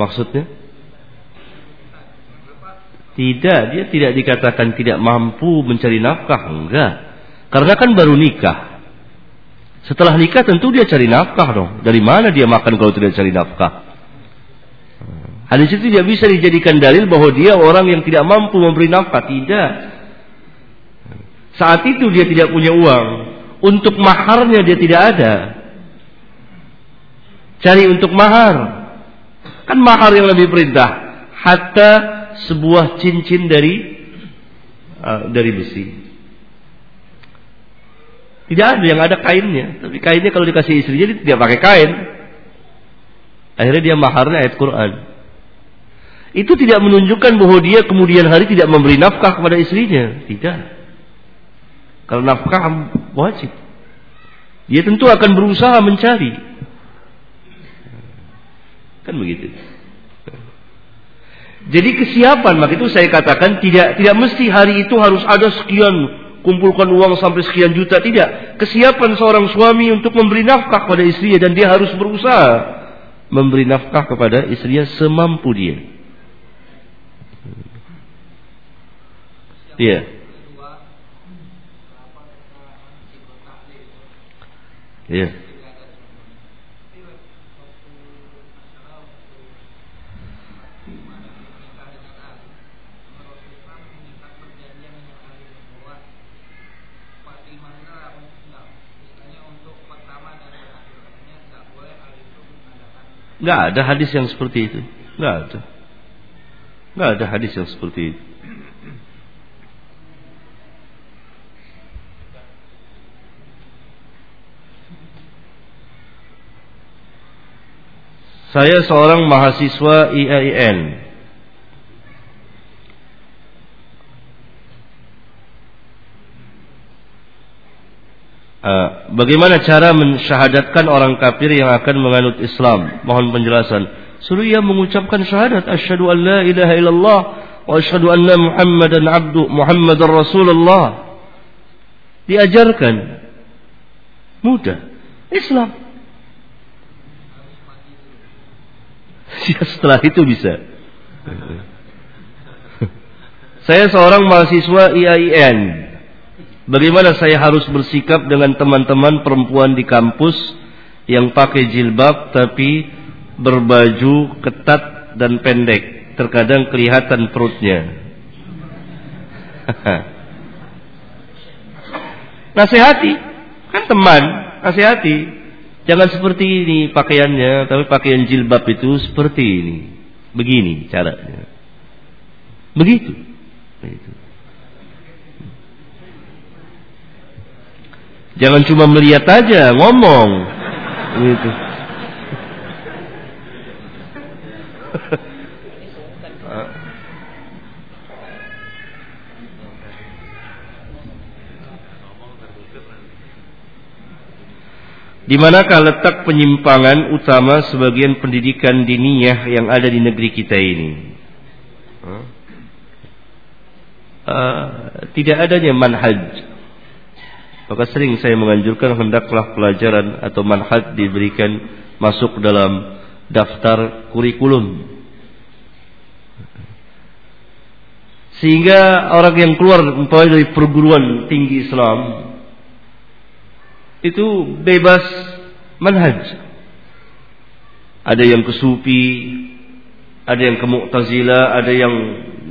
Maksudnya? Tidak, dia tidak dikatakan tidak mampu mencari nafkah, enggak. Karena kan baru nikah. Setelah nikah tentu dia cari nafkah dong. Dari mana dia makan kalau tidak cari nafkah? Hadis itu tidak bisa dijadikan dalil bahwa dia orang yang tidak mampu memberi nafkah. Tidak. Saat itu dia tidak punya uang. Untuk maharnya dia tidak ada. Cari untuk mahar. Kan mahar yang lebih perintah. Hatta sebuah cincin dari uh, dari besi. Tidak ada yang ada kainnya. Tapi kainnya kalau dikasih istri jadi tidak pakai kain. Akhirnya dia maharnya ayat Quran itu tidak menunjukkan bahwa dia kemudian hari tidak memberi nafkah kepada istrinya. Tidak. Kalau nafkah wajib. Dia tentu akan berusaha mencari. Kan begitu. Jadi kesiapan, maka itu saya katakan tidak tidak mesti hari itu harus ada sekian kumpulkan uang sampai sekian juta tidak. Kesiapan seorang suami untuk memberi nafkah kepada istrinya dan dia harus berusaha memberi nafkah kepada istrinya semampu dia. Iya. Iya. Enggak ada hadis yang seperti itu. Enggak ada. Enggak ada hadis yang seperti itu. Saya seorang mahasiswa IAIN. Uh, ah, bagaimana cara mensyahadatkan orang kafir yang akan menganut Islam? Mohon penjelasan. Suruh ia mengucapkan syahadat asyhadu an la ilaha illallah wa asyhadu anna Muhammadan abdu Muhammadar Rasulullah. Diajarkan. Mudah. Islam. Ya, setelah itu bisa. Saya seorang mahasiswa IAIN. Bagaimana saya harus bersikap dengan teman-teman perempuan di kampus yang pakai jilbab tapi berbaju ketat dan pendek, terkadang kelihatan perutnya. nasihati, kan teman, nasihati. Jangan seperti ini pakaiannya, tapi pakaian jilbab itu seperti ini. Begini caranya. Begitu. Begitu. Jangan cuma melihat aja, ngomong. Gitu. Di manakah letak penyimpangan utama sebagian pendidikan diniyah yang ada di negeri kita ini? Uh, tidak adanya manhaj. Maka sering saya menganjurkan hendaklah pelajaran atau manhaj diberikan masuk dalam daftar kurikulum. Sehingga orang yang keluar dari perguruan tinggi Islam itu bebas manhaj. Ada yang ke sufi, ada yang ke mu'tazila, ada yang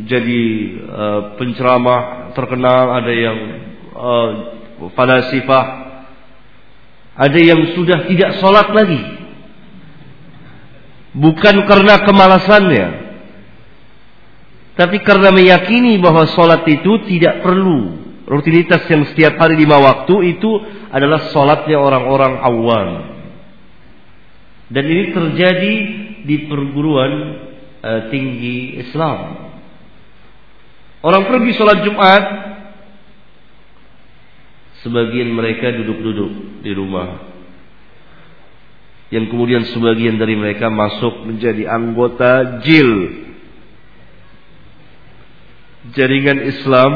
jadi uh, penceramah terkenal, ada yang uh, falasifah, ada yang sudah tidak sholat lagi. Bukan karena kemalasannya, tapi karena meyakini bahwa sholat itu tidak perlu rutinitas yang setiap hari lima waktu itu adalah sholatnya orang-orang awam. Dan ini terjadi di perguruan uh, tinggi Islam. Orang pergi sholat Jumat, sebagian mereka duduk-duduk di rumah. Yang kemudian sebagian dari mereka masuk menjadi anggota JIL. Jaringan Islam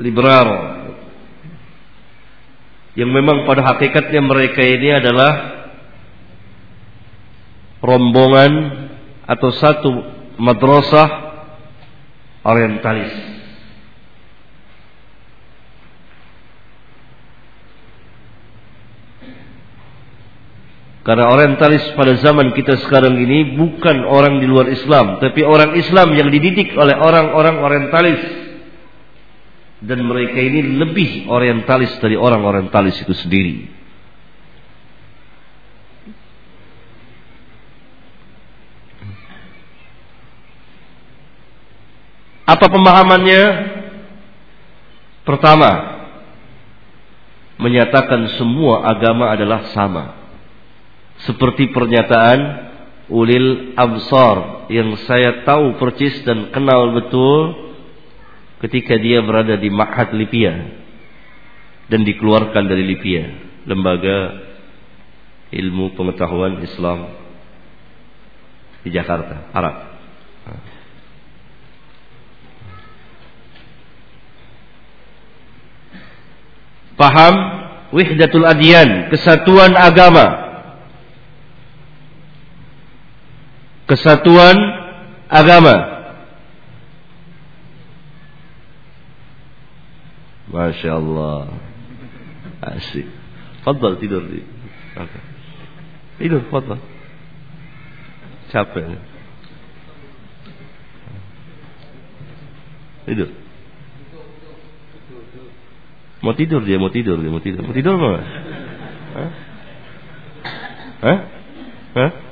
liberal yang memang pada hakikatnya mereka ini adalah rombongan atau satu madrasah orientalis. Karena orientalis pada zaman kita sekarang ini bukan orang di luar Islam, tapi orang Islam yang dididik oleh orang-orang orientalis. Dan mereka ini lebih orientalis dari orang orientalis itu sendiri. Apa pemahamannya? Pertama, menyatakan semua agama adalah sama. Seperti pernyataan ulil absar yang saya tahu percis dan kenal betul ketika dia berada di Ma'had Libya dan dikeluarkan dari Libya, lembaga ilmu pengetahuan Islam di Jakarta, Arab. Paham wihdatul adyan, kesatuan agama. Kesatuan agama. Masya Allah. Asik. Fadal tidur di. Tidur, fadal. Capek. Tidur. Mau tidur dia, mau tidur dia, mau tidur. Mau tidur apa? Hah? Hah? Hah?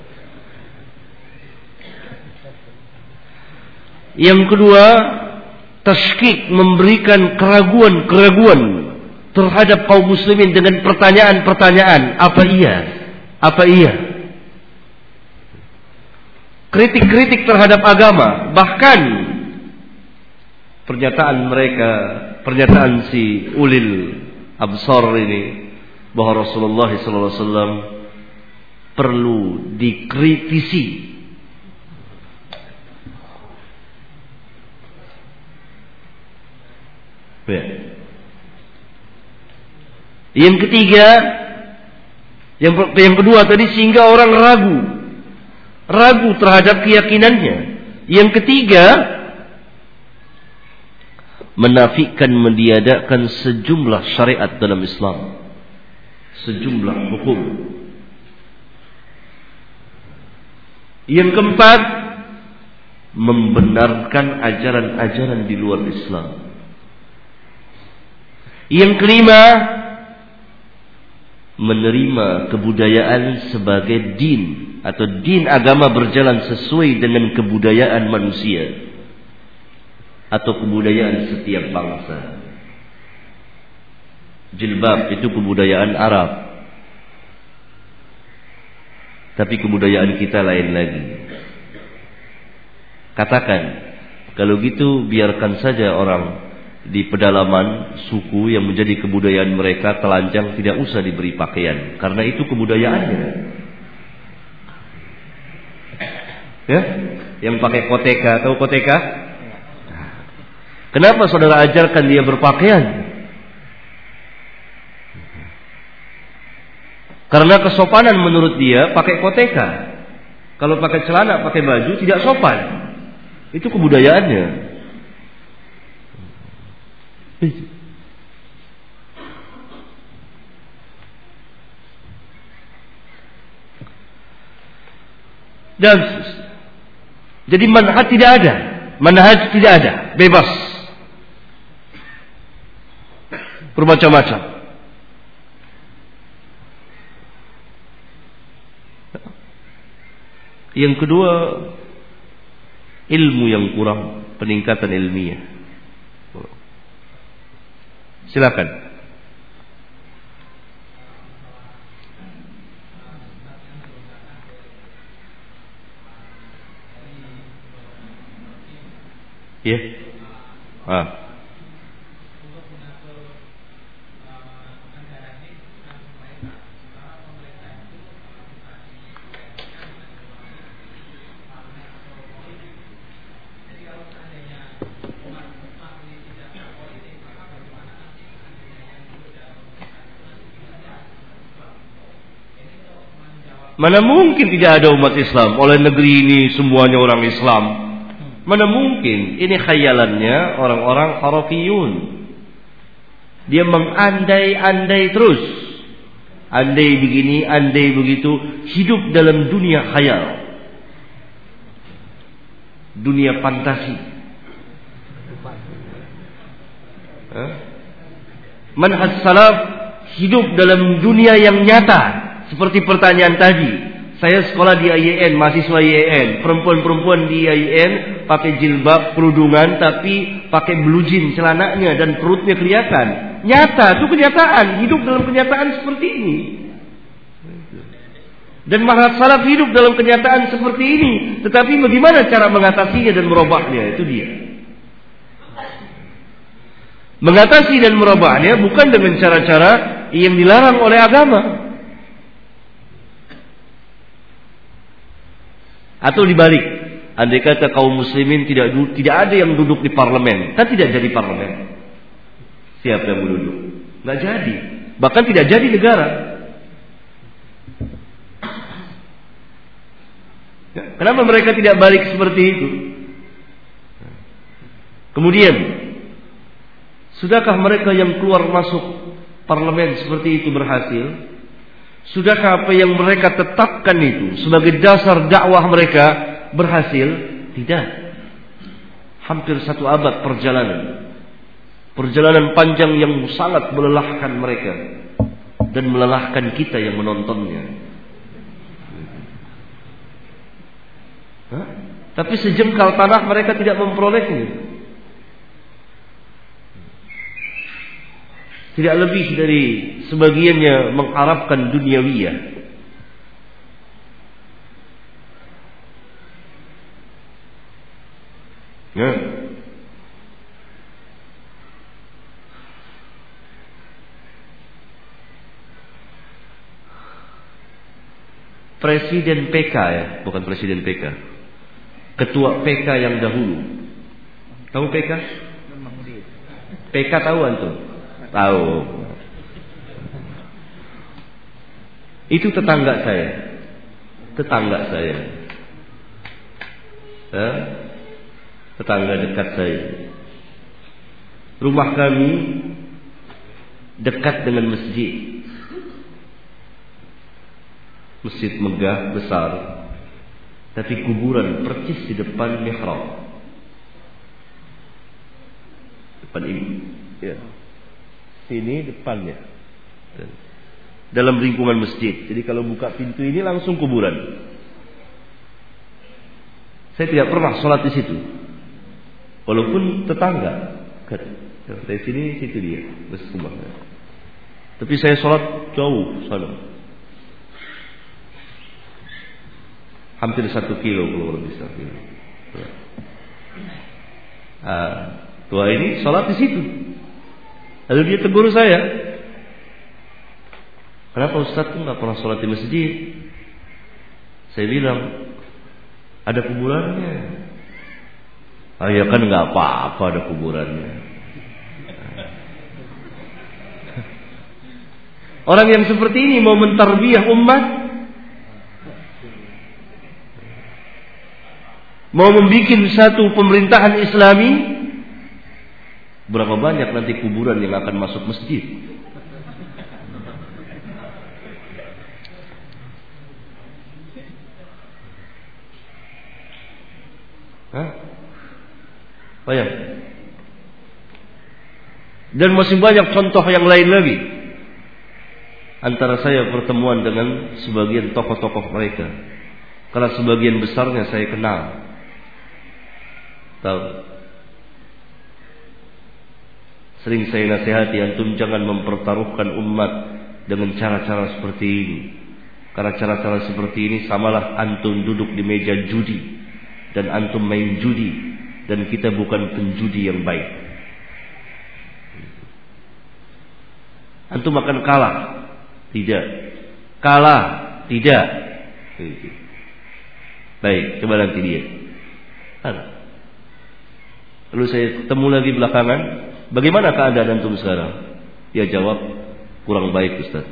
Yang kedua, taskik memberikan keraguan-keraguan terhadap kaum muslimin dengan pertanyaan-pertanyaan, apa iya? Apa iya? Kritik-kritik terhadap agama, bahkan pernyataan mereka pernyataan si ulil absar ini bahwa Rasulullah SAW perlu dikritisi. Ya. Yang ketiga, yang yang kedua tadi sehingga orang ragu, ragu terhadap keyakinannya. Yang ketiga, menafikan meniadakan sejumlah syariat dalam Islam sejumlah hukum yang keempat membenarkan ajaran-ajaran di luar Islam yang kelima menerima kebudayaan sebagai din atau din agama berjalan sesuai dengan kebudayaan manusia atau kebudayaan setiap bangsa. Jilbab itu kebudayaan Arab. Tapi kebudayaan kita lain lagi. Katakan, kalau gitu biarkan saja orang di pedalaman suku yang menjadi kebudayaan mereka telanjang tidak usah diberi pakaian karena itu kebudayaannya. Ya, yang pakai koteka, tahu koteka? Kenapa saudara ajarkan dia berpakaian? Karena kesopanan menurut dia pakai koteka. Kalau pakai celana, pakai baju tidak sopan. Itu kebudayaannya. Dan jadi manhaj tidak ada, manhaj tidak ada, bebas bermacam-macam. Yang kedua, ilmu yang kurang, peningkatan ilmiah. Silakan. Ya. Yeah. Ah. Mana mungkin tidak ada umat Islam? Oleh negeri ini semuanya orang Islam. Mana mungkin? Ini khayalannya orang-orang harafiyun. Dia mengandai-andai terus. Andai begini, andai begitu. Hidup dalam dunia khayal. Dunia fantasi. Manhaj salaf hidup dalam dunia yang nyata seperti pertanyaan tadi, saya sekolah di IAIN, mahasiswa IAIN, perempuan-perempuan di IAIN pakai jilbab, kerudungan, tapi pakai blue jean celananya dan perutnya kelihatan. Nyata, itu kenyataan. Hidup dalam kenyataan seperti ini. Dan mahat salaf hidup dalam kenyataan seperti ini. Tetapi bagaimana cara mengatasinya dan merubahnya? Itu dia. Mengatasi dan merubahnya bukan dengan cara-cara yang dilarang oleh agama. Atau dibalik, andai kata kaum muslimin tidak tidak ada yang duduk di parlemen, kan tidak jadi parlemen. Siapa yang duduk? Nggak jadi. Bahkan tidak jadi negara. Kenapa mereka tidak balik seperti itu? Kemudian, sudahkah mereka yang keluar masuk parlemen seperti itu berhasil? Sudahkah apa yang mereka tetapkan itu sebagai dasar dakwah mereka berhasil? Tidak. Hampir satu abad perjalanan. Perjalanan panjang yang sangat melelahkan mereka dan melelahkan kita yang menontonnya. Hah? Tapi sejengkal tanah mereka tidak memperolehnya. Tidak lebih dari sebagiannya mengharapkan duniawiyah. Ya. Presiden PK ya, bukan Presiden PK. Ketua PK yang dahulu. Tahu PK? PK tahu antum? Tahu. Itu tetangga saya. Tetangga saya. Eh? Tetangga dekat saya. Rumah kami dekat dengan masjid. Masjid megah besar, tapi kuburan percis di depan mihrab. Depan ini. Ya sini depannya dalam lingkungan masjid. Jadi kalau buka pintu ini langsung kuburan. Saya tidak pernah sholat di situ, walaupun tetangga. Dari sini situ dia, masjid Tapi saya sholat jauh sana. Hampir satu kilo kalau lebih satu kilo. Nah, tua ini sholat di situ. Lalu dia tegur saya. Kenapa Ustaz tuh nggak pernah sholat di masjid? Saya bilang, ada kuburannya. Ah ya kan nggak apa-apa ada kuburannya. Orang yang seperti ini mau mentarbiah umat, mau membuat satu pemerintahan Islami, Berapa banyak nanti kuburan yang akan masuk masjid? Hah? Banyak. Dan masih banyak contoh yang lain lagi. Antara saya pertemuan dengan sebagian tokoh-tokoh mereka. Karena sebagian besarnya saya kenal. Tahu? Sering saya nasihati antum jangan mempertaruhkan umat dengan cara-cara seperti ini. Karena cara-cara seperti ini samalah antum duduk di meja judi dan antum main judi dan kita bukan penjudi yang baik. Antum akan kalah. Tidak. Kalah. Tidak. Baik, coba nanti dia. Lalu saya ketemu lagi belakangan Bagaimana keadaan antum sekarang? Dia jawab, kurang baik Ustaz.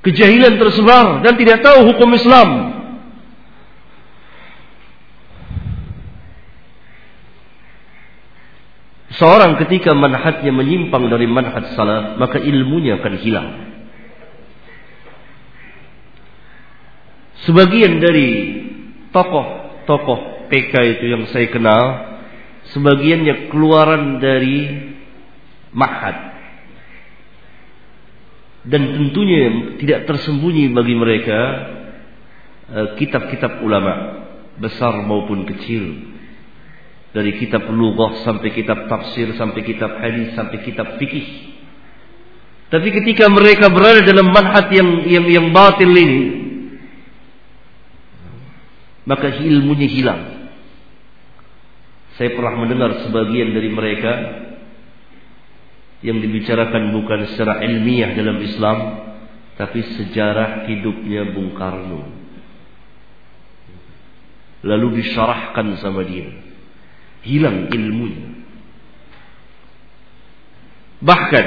Kejahilan tersebar dan tidak tahu hukum Islam. Seorang ketika manhatnya menyimpang dari manhat salah maka ilmunya akan hilang. Sebagian dari tokoh-tokoh PK itu yang saya kenal, sebagiannya keluaran dari mahad. Dan tentunya tidak tersembunyi bagi mereka eh, kitab-kitab ulama besar maupun kecil dari kitab lughah sampai kitab tafsir sampai kitab hadis sampai kitab fikih. Tapi ketika mereka berada dalam manhaj yang yang yang batil ini maka ilmunya hilang. Saya pernah mendengar sebagian dari mereka yang dibicarakan bukan secara ilmiah dalam Islam tapi sejarah hidupnya Bung Karno. Lalu disyarahkan sama dia hilang ilmunya. Bahkan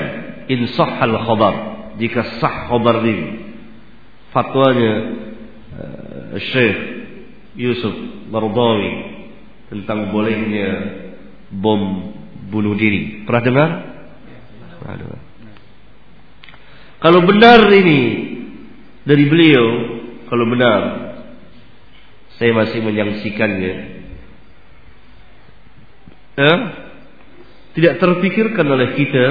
insah al khabar jika sah khabar ini fatwanya uh, Syekh Yusuf Mardawi tentang bolehnya bom bunuh diri. Pernah dengar? Pernah. Kalau benar ini dari beliau, kalau benar saya masih menyaksikannya eh, tidak terpikirkan oleh kita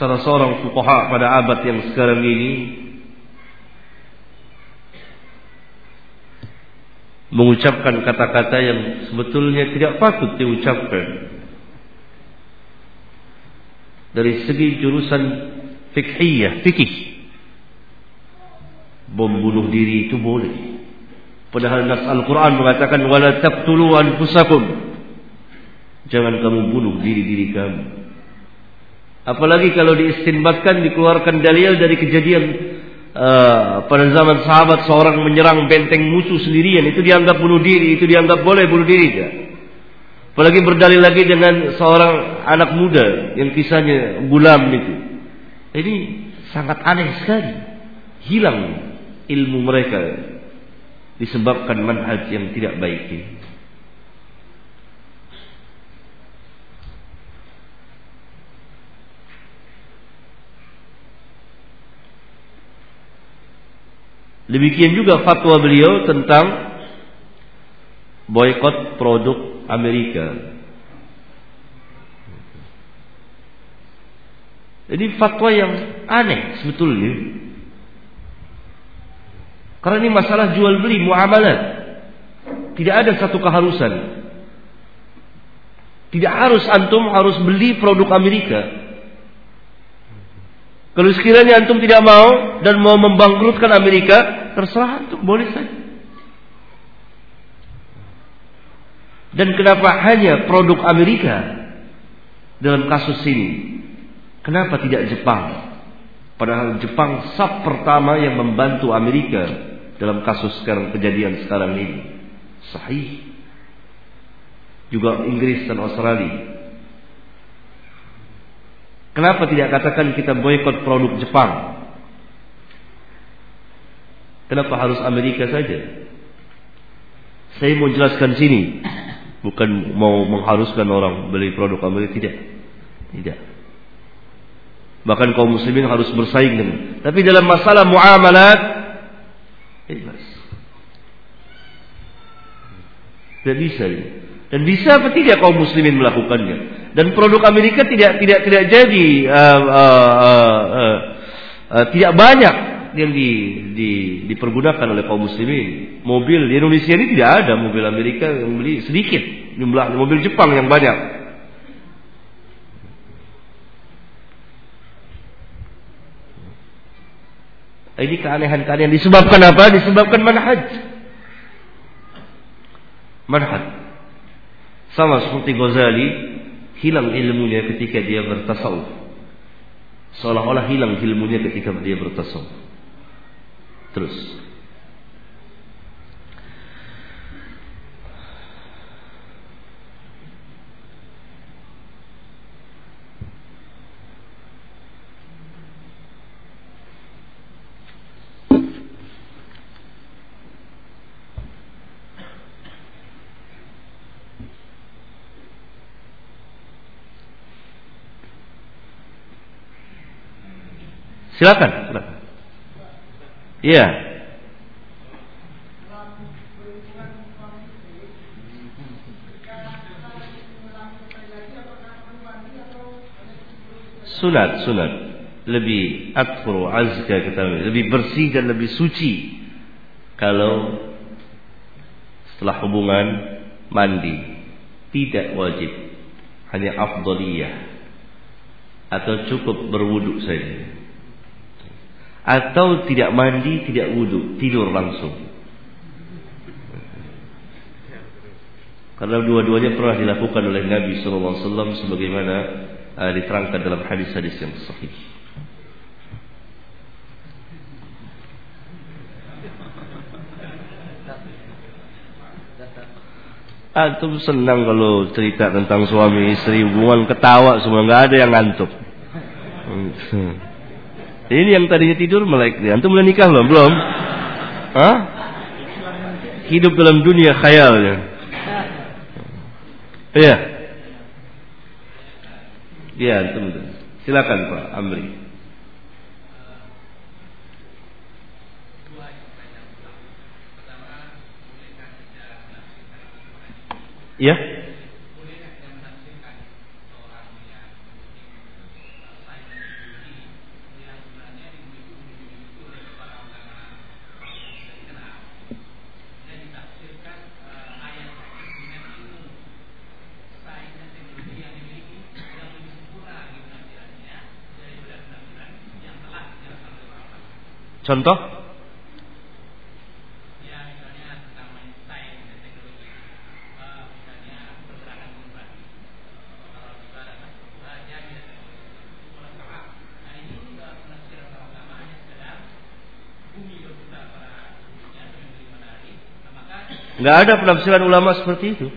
salah seorang fuqaha pada abad yang sekarang ini mengucapkan kata-kata yang sebetulnya tidak patut diucapkan dari segi jurusan fikhiyah, fikih. Bom bunuh diri itu boleh. Padahal nas Al-Quran mengatakan wala taqtulu anfusakum. Jangan kamu bunuh diri-diri kamu. Apalagi kalau diistinbatkan dikeluarkan dalil dari kejadian uh, pada zaman sahabat seorang menyerang benteng musuh sendirian itu dianggap bunuh diri, itu dianggap boleh bunuh diri ya. Apalagi berdalil lagi dengan seorang anak muda yang kisahnya gulam itu. Ini sangat aneh sekali. Hilang ilmu mereka disebabkan manhaj yang tidak baik ini. Demikian juga fatwa beliau tentang boykot produk Amerika. Ini fatwa yang aneh sebetulnya. Karena ini masalah jual beli muamalat. Tidak ada satu keharusan. Tidak harus antum harus beli produk Amerika. Kalau sekiranya antum tidak mau dan mau membangkrutkan Amerika, terserah antum boleh saja. Dan kenapa hanya produk Amerika dalam kasus ini? Kenapa tidak Jepang? Padahal Jepang sub pertama yang membantu Amerika dalam kasus sekarang kejadian sekarang ini sahih juga Inggris dan Australia kenapa tidak katakan kita boykot produk Jepang kenapa harus Amerika saja saya mau jelaskan sini bukan mau mengharuskan orang beli produk Amerika tidak tidak bahkan kaum muslimin harus bersaing dengan tapi dalam masalah muamalat Bebas. Tidak bisa ini. Dan bisa apa tidak kaum muslimin melakukannya? Dan produk Amerika tidak tidak tidak jadi uh, uh, uh, uh, uh, tidak banyak yang di, di, dipergunakan oleh kaum muslimin. Mobil di Indonesia ini tidak ada mobil Amerika yang beli sedikit jumlah mobil Jepang yang banyak. Ini keanehan-keanehan disebabkan apa? Disebabkan manhaj. Manhaj. Sama seperti Ghazali, hilang ilmunya ketika dia bertasawuf. Seolah-olah hilang ilmunya ketika dia bertasawuf. Terus. Silakan, silakan. Iya. Sunat, sunat. Lebih akfur, azka kita lebih bersih dan lebih suci. Kalau setelah hubungan mandi tidak wajib. Hanya afdaliyah. Atau cukup berwuduk saja atau tidak mandi, tidak wudhu, tidur langsung. Karena dua-duanya pernah dilakukan oleh Nabi SAW sebagaimana uh, diterangkan dalam hadis-hadis yang sahih. Antum senang kalau cerita tentang suami istri hubungan ketawa semua nggak ada yang ngantuk. Ini yang tadinya tidur melek. Antum udah nikah belum? Belum? Hah? Hidup dalam dunia khayalnya. Iya. Iya, antum. Silakan Pak Amri. Ya. Contoh? Nggak ada penafsiran ulama seperti itu.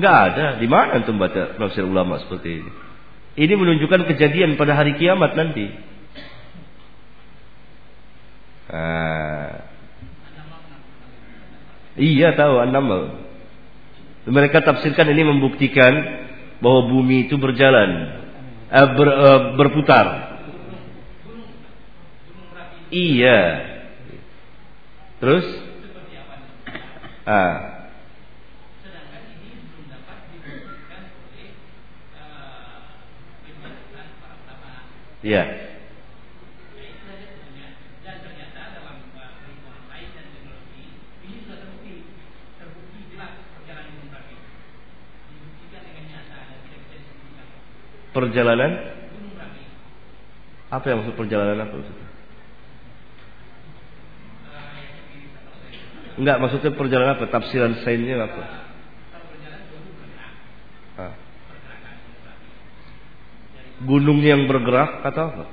Nggak ada. Di mana antum baca penafsiran ulama seperti ini? Ini menunjukkan kejadian pada hari kiamat nanti. Ah. Iya tahu an-namal. Mereka tafsirkan ini membuktikan bahwa bumi itu berjalan, eh, ber, eh, berputar. Iya. Terus? Ah. Ya. Perjalanan? Apa yang maksud perjalanan apa maksudnya? Enggak, maksudnya perjalanan apa? Tafsiran sainnya apa? Ah gunung yang bergerak atau apa?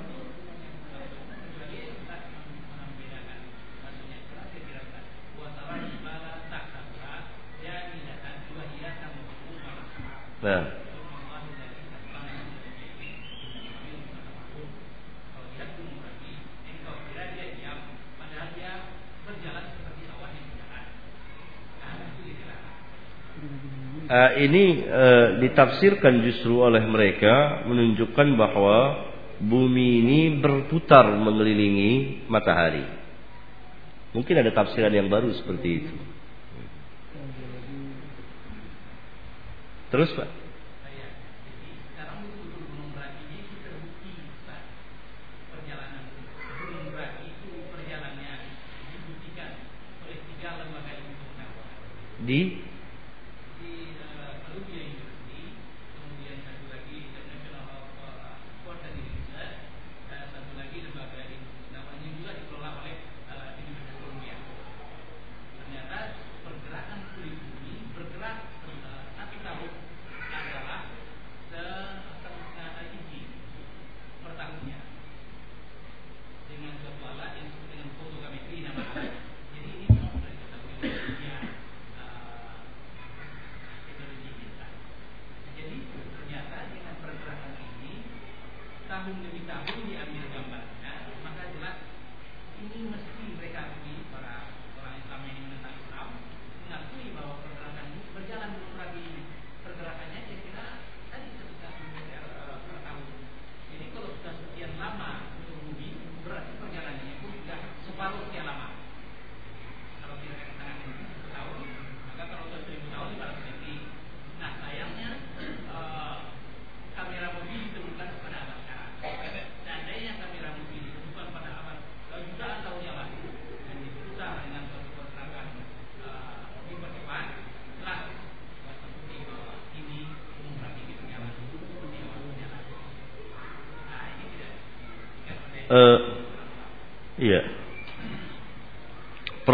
Nah. Uh, ini uh, ditafsirkan justru oleh mereka menunjukkan bahwa bumi ini berputar mengelilingi matahari. Mungkin ada tafsiran yang baru seperti itu. Terus Pak? Di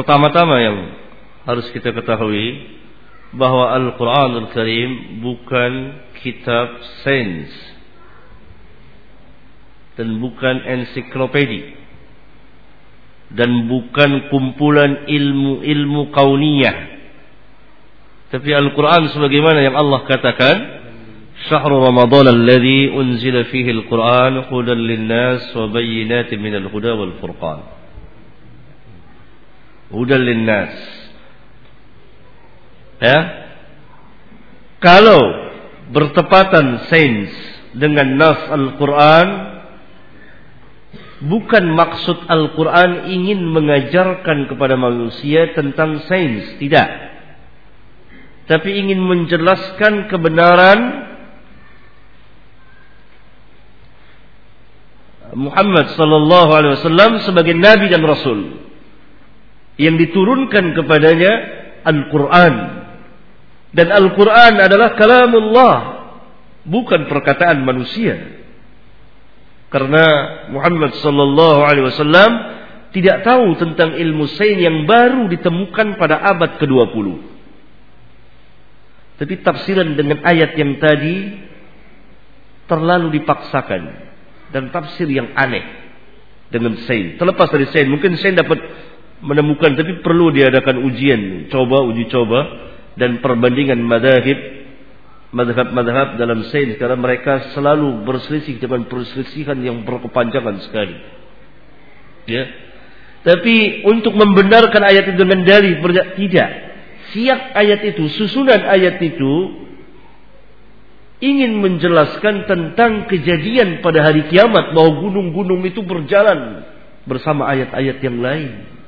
Pertama-tama yang harus kita ketahui bahwa Al-Quranul Karim bukan kitab sains dan bukan ensiklopedia dan bukan kumpulan ilmu-ilmu kauniyah. Tapi Al-Quran sebagaimana yang Allah katakan Syahrul Ramadan alladhi unzila fihi Al-Quran hudan linnas wa bayyinatin minal huda wal furqan. Hudal linnas. Ya. Kalau bertepatan sains dengan nas Al-Quran, bukan maksud Al-Quran ingin mengajarkan kepada manusia tentang sains, tidak. Tapi ingin menjelaskan kebenaran Muhammad sallallahu alaihi wasallam sebagai nabi dan rasul yang diturunkan kepadanya Al-Qur'an dan Al-Quran adalah kalamullah. Bukan perkataan manusia. Karena Muhammad sallallahu alaihi wasallam tidak tahu tentang ilmu sains yang baru ditemukan pada abad ke-20. Tapi tafsiran dengan ayat yang tadi terlalu dipaksakan dan tafsir yang aneh dengan sains. Terlepas dari sains, mungkin sains dapat menemukan tapi perlu diadakan ujian, coba uji coba dan perbandingan madhab madhab-madhab dalam sains karena mereka selalu berselisih dengan perselisihan yang berkepanjangan sekali. Ya. Tapi untuk membenarkan ayat itu dengan dalil tidak. Siap ayat itu, susunan ayat itu ingin menjelaskan tentang kejadian pada hari kiamat bahwa gunung-gunung itu berjalan bersama ayat-ayat yang lain.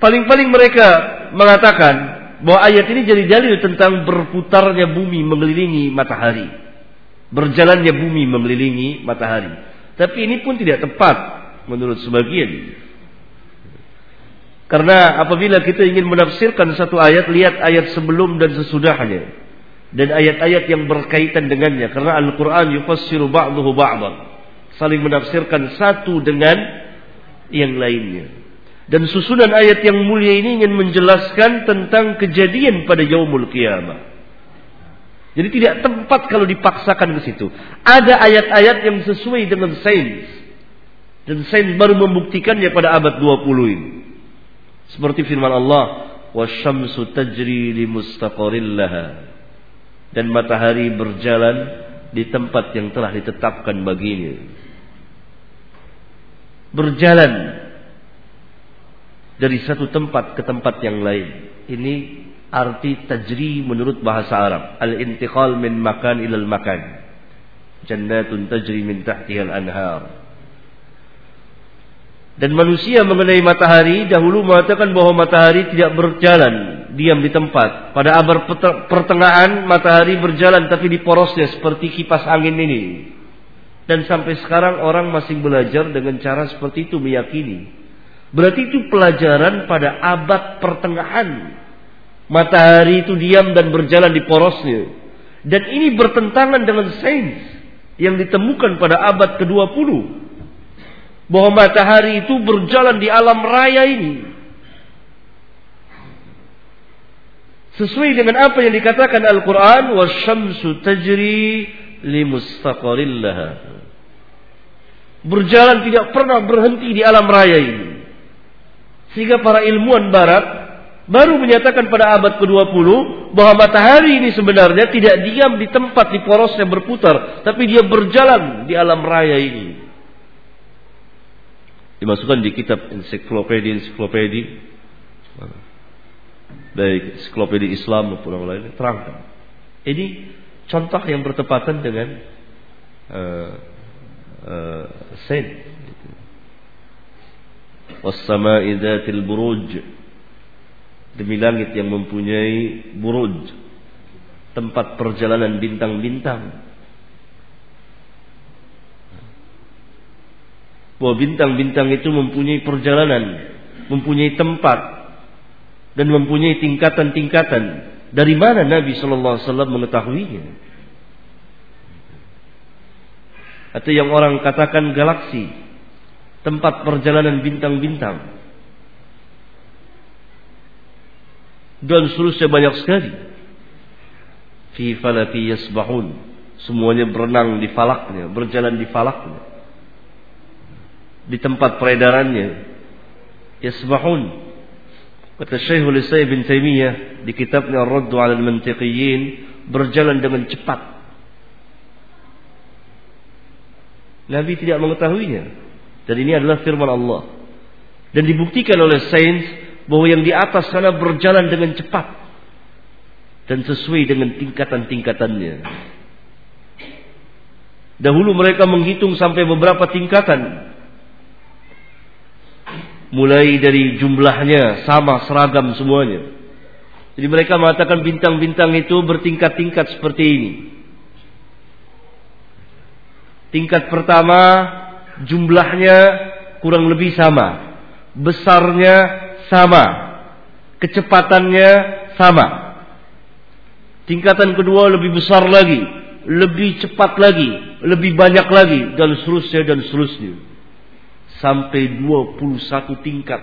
Paling-paling mereka mengatakan bahwa ayat ini jadi dalil tentang berputarnya bumi mengelilingi matahari. Berjalannya bumi mengelilingi matahari. Tapi ini pun tidak tepat menurut sebagian. Karena apabila kita ingin menafsirkan satu ayat, lihat ayat sebelum dan sesudahnya. Dan ayat-ayat yang berkaitan dengannya. Karena Al-Quran yufassiru ba'duhu ba'dan. Saling menafsirkan satu dengan yang lainnya. Dan susunan ayat yang mulia ini ingin menjelaskan tentang kejadian pada yaumul kiamah. Jadi tidak tempat kalau dipaksakan ke situ. Ada ayat-ayat yang sesuai dengan sains. Dan sains baru membuktikannya pada abad 20 ini. Seperti firman Allah, "Wasyamsu tajri li mustaqarrillaha." Dan matahari berjalan di tempat yang telah ditetapkan baginya. Berjalan dari satu tempat ke tempat yang lain. Ini arti tajri menurut bahasa Arab. Al-intiqal min makan ilal makan. Jannatun tajri min tahtiha al-anhar. Dan manusia mengenai matahari dahulu mengatakan bahwa matahari tidak berjalan diam di tempat. Pada abad pertengahan matahari berjalan tapi di porosnya seperti kipas angin ini. Dan sampai sekarang orang masih belajar dengan cara seperti itu meyakini Berarti itu pelajaran pada abad pertengahan. Matahari itu diam dan berjalan di porosnya. Dan ini bertentangan dengan sains yang ditemukan pada abad ke-20. Bahwa matahari itu berjalan di alam raya ini. Sesuai dengan apa yang dikatakan Al-Quran. Wasyamsu tajri limustaqarillaha. Berjalan tidak pernah berhenti di alam raya ini. Sehingga para ilmuwan barat baru menyatakan pada abad ke-20 bahwa matahari ini sebenarnya tidak diam di tempat di porosnya berputar, tapi dia berjalan di alam raya ini. Dimasukkan di kitab ensiklopedi-ensiklopedi baik ensiklopedi Islam maupun yang lain terangkan. Ini contoh yang bertepatan dengan uh, uh, sains wassama'i dzatil buruj. Demi langit yang mempunyai buruj. Tempat perjalanan bintang-bintang. Bahwa bintang-bintang itu mempunyai perjalanan mempunyai tempat dan mempunyai tingkatan-tingkatan. Dari mana Nabi Wasallam mengetahuinya atau yang orang katakan galaksi, tempat perjalanan bintang-bintang. Dan seterusnya banyak sekali. Fi falaki yasbahun. Semuanya berenang di falaknya, berjalan di falaknya. Di tempat peredarannya. Yasbahun. Kata Syekhul Islam bin Taimiyah di kitabnya Ar-Raddu al-Mantiqiyyin berjalan dengan cepat. Nabi tidak mengetahuinya. Dan ini adalah firman Allah. Dan dibuktikan oleh sains bahwa yang di atas sana berjalan dengan cepat dan sesuai dengan tingkatan-tingkatannya. Dahulu mereka menghitung sampai beberapa tingkatan. Mulai dari jumlahnya sama seragam semuanya. Jadi mereka mengatakan bintang-bintang itu bertingkat-tingkat seperti ini. Tingkat pertama jumlahnya kurang lebih sama. Besarnya sama. Kecepatannya sama. Tingkatan kedua lebih besar lagi. Lebih cepat lagi. Lebih banyak lagi. Dan seterusnya dan seterusnya. Sampai 21 tingkat.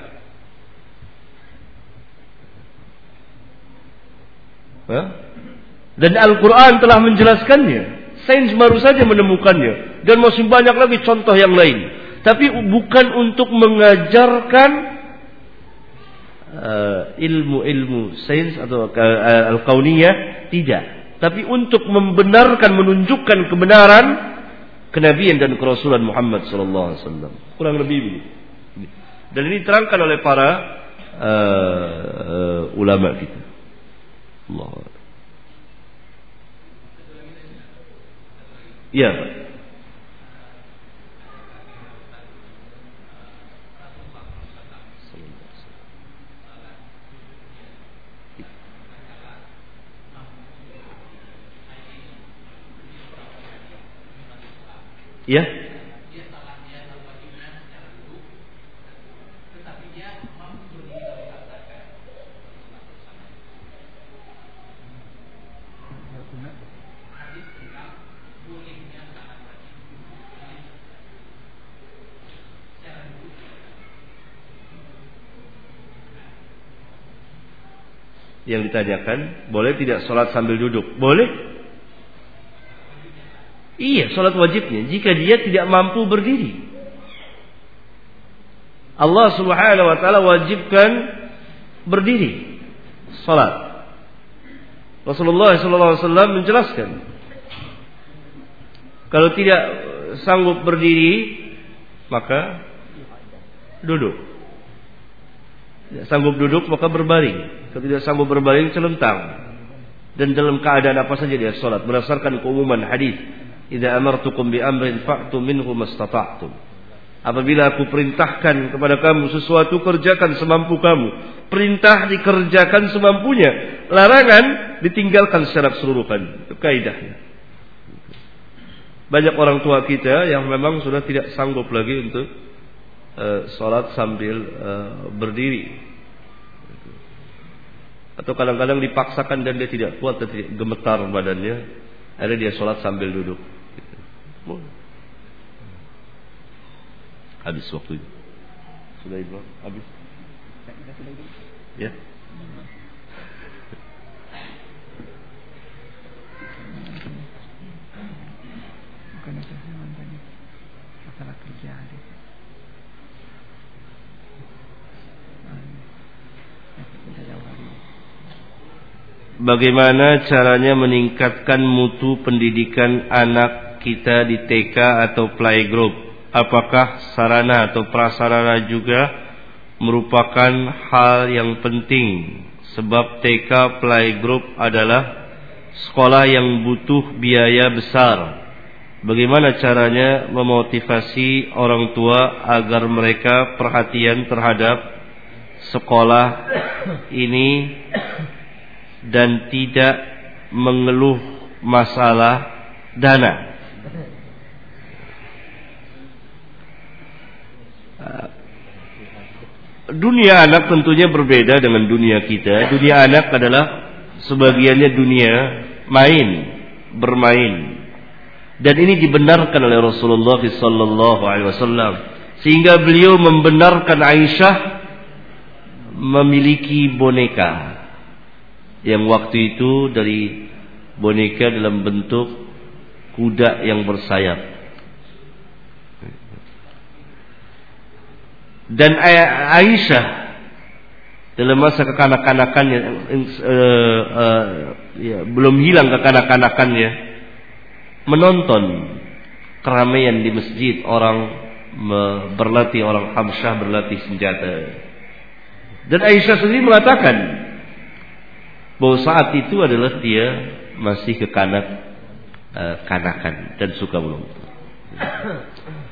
Dan Al-Quran telah menjelaskannya. Sains baru saja menemukannya. Dan masih banyak lagi contoh yang lain. Tapi bukan untuk mengajarkan uh, ilmu-ilmu sains atau uh, al-kauniyah. Tidak. Tapi untuk membenarkan, menunjukkan kebenaran kenabian dan kerasulan Muhammad sallallahu alaihi wasallam. Kurang lebih begitu. Dan ini terangkan oleh para uh, uh, ulama kita. Allah. Ya. Ya. yang ditanyakan, boleh tidak sholat sambil duduk? Boleh. Iya, sholat wajibnya. Jika dia tidak mampu berdiri. Allah subhanahu wa ta'ala wajibkan berdiri. Sholat. Rasulullah SAW menjelaskan. Kalau tidak sanggup berdiri, maka duduk. Tidak sanggup duduk maka berbaring. Kalau tidak sanggup berbaring celentang. Dan dalam keadaan apa saja dia sholat. Berdasarkan keumuman hadis. Idza amartukum bi amrin fa'tu minhu mastata'tum. Apabila aku perintahkan kepada kamu sesuatu kerjakan semampu kamu. Perintah dikerjakan semampunya. Larangan ditinggalkan secara keseluruhan. Itu kaidahnya. Banyak orang tua kita yang memang sudah tidak sanggup lagi untuk uh, sholat sambil uh, berdiri atau kadang-kadang dipaksakan dan dia tidak kuat dan tidak gemetar badannya ada dia sholat sambil duduk habis waktu itu sudah ibu habis? Ya. Bagaimana caranya meningkatkan mutu pendidikan anak kita di TK atau playgroup? Apakah sarana atau prasarana juga merupakan hal yang penting? Sebab TK playgroup adalah sekolah yang butuh biaya besar. Bagaimana caranya memotivasi orang tua agar mereka perhatian terhadap sekolah ini dan tidak mengeluh masalah dana. Dunia anak tentunya berbeda dengan dunia kita. Dunia anak adalah sebagiannya dunia main, bermain. Dan ini dibenarkan oleh Rasulullah sallallahu sehingga beliau membenarkan Aisyah memiliki boneka yang waktu itu dari boneka dalam bentuk kuda yang bersayap. Dan Aisyah dalam masa kekanak-kanakannya uh, uh, ya, belum hilang kekanak-kanakannya menonton keramaian di masjid orang berlatih orang Hamsyah berlatih senjata. Dan Aisyah sendiri mengatakan bahwa saat itu adalah dia masih kekanak uh, kanakan dan suka menonton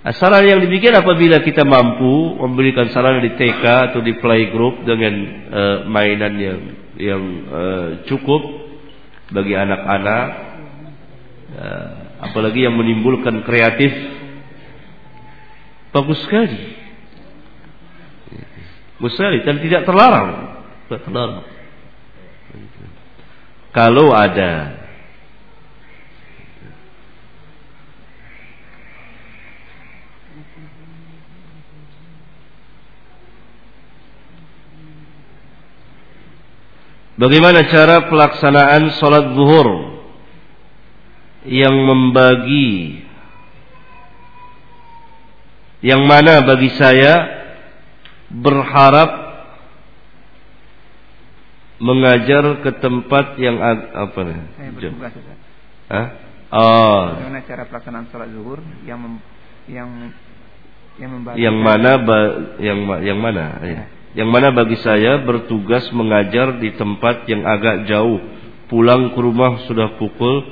Saran yang demikian apabila kita mampu memberikan saran di TK atau di playgroup dengan uh, mainan yang yang uh, cukup bagi anak-anak, uh, apalagi yang menimbulkan kreatif, bagus sekali. Bagus dan tidak terlarang. Tidak terlarang. Kalau ada Bagaimana cara pelaksanaan sholat zuhur yang membagi yang mana bagi saya berharap mengajar ke tempat yang apa nih? Saya bertugas, Hah? Oh. Bagaimana cara pelaksanaan sholat zuhur yang mem, yang yang membagi yang mana ba, yang yang mana? Ya yang mana bagi saya bertugas mengajar di tempat yang agak jauh. Pulang ke rumah sudah pukul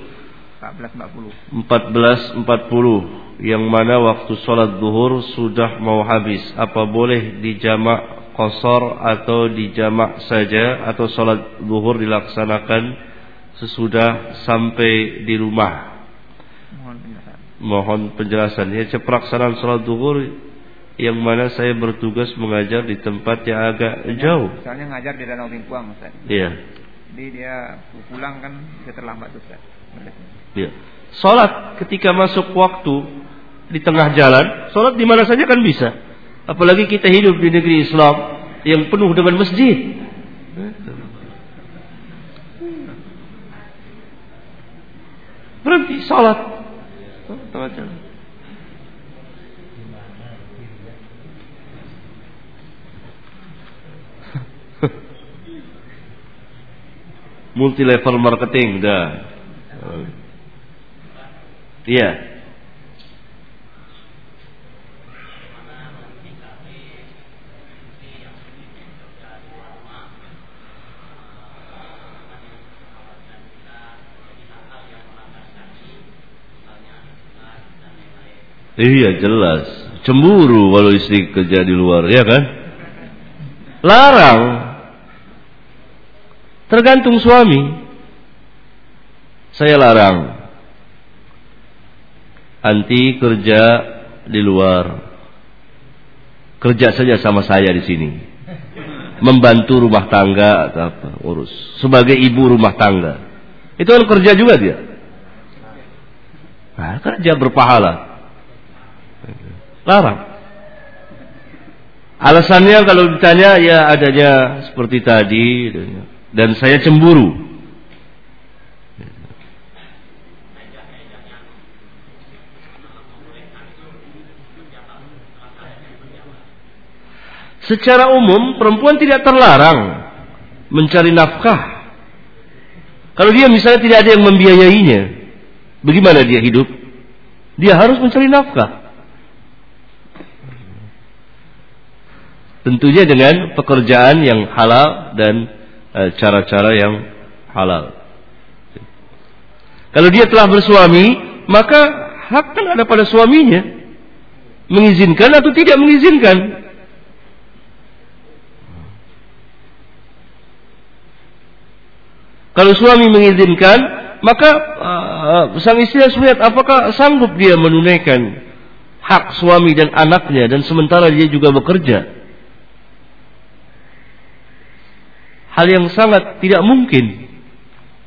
14.40. 14.40 yang mana waktu sholat duhur sudah mau habis. Apa boleh dijamak kosor atau dijamak saja atau sholat duhur dilaksanakan sesudah sampai di rumah? Mohon penjelasan. Mohon penjelasan. Ya, pelaksanaan sholat duhur yang mana saya bertugas mengajar di tempat yang agak jauh. Misalnya ngajar di Danau Bingkuang, Ustaz. Iya. Jadi dia pulang kan bisa terlambat Ustaz. Iya. Salat ketika masuk waktu di tengah jalan, salat di mana saja kan bisa. Apalagi kita hidup di negeri Islam yang penuh dengan masjid. Berhenti salat. Tengah jalan. Multi level marketing dah. Iya. Iya jelas Cemburu kalau istri kerja di luar ya kan Larang Tergantung suami. Saya larang. Anti kerja di luar. Kerja saja sama saya di sini. Membantu rumah tangga atau apa, urus. Sebagai ibu rumah tangga. Itu kan kerja juga dia. Nah, kerja berpahala. Larang. Alasannya kalau ditanya ya adanya seperti tadi dan saya cemburu. Secara umum perempuan tidak terlarang mencari nafkah. Kalau dia misalnya tidak ada yang membiayainya, bagaimana dia hidup? Dia harus mencari nafkah. Tentunya dengan pekerjaan yang halal dan cara-cara yang halal. Kalau dia telah bersuami, maka hak kan ada pada suaminya. Mengizinkan atau tidak mengizinkan. Kalau suami mengizinkan, maka uh, sang istri harus melihat apakah sanggup dia menunaikan hak suami dan anaknya dan sementara dia juga bekerja. Hal yang sangat tidak mungkin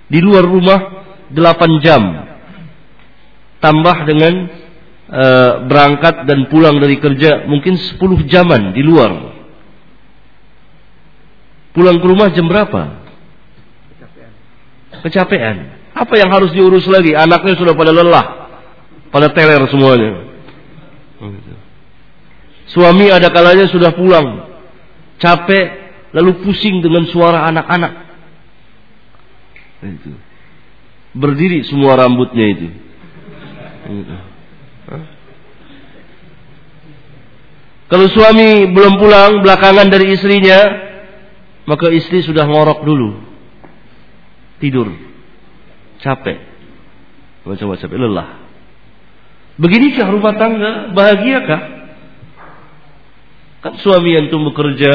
di luar rumah 8 jam tambah dengan e, berangkat dan pulang dari kerja mungkin 10 jaman di luar. Pulang ke rumah jam berapa? Kecapean. Kecapean. Apa yang harus diurus lagi? Anaknya sudah pada lelah, pada teler semuanya. Suami ada kalanya sudah pulang, capek, lalu pusing dengan suara anak-anak. Itu. Berdiri semua rambutnya itu. Kalau suami belum pulang belakangan dari istrinya, maka istri sudah ngorok dulu. Tidur. Capek. Coba capek, lelah. Beginikah rumah tangga? Bahagiakah? Kan suami yang tuh bekerja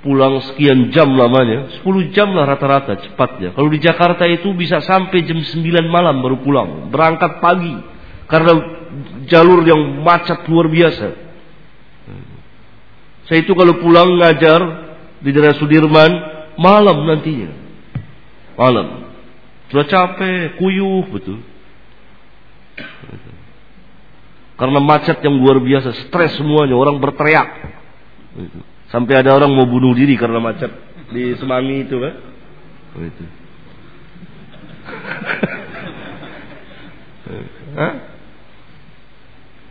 pulang sekian jam lamanya, 10 jam lah rata-rata cepatnya. Kalau di Jakarta itu bisa sampai jam 9 malam baru pulang, berangkat pagi karena jalur yang macet luar biasa. Saya itu kalau pulang ngajar di daerah Sudirman malam nantinya. Malam. Sudah capek, kuyuh betul. Karena macet yang luar biasa, stres semuanya, orang berteriak. Sampai ada orang mau bunuh diri karena macet di Semanggi itu kan. Itu. Hah?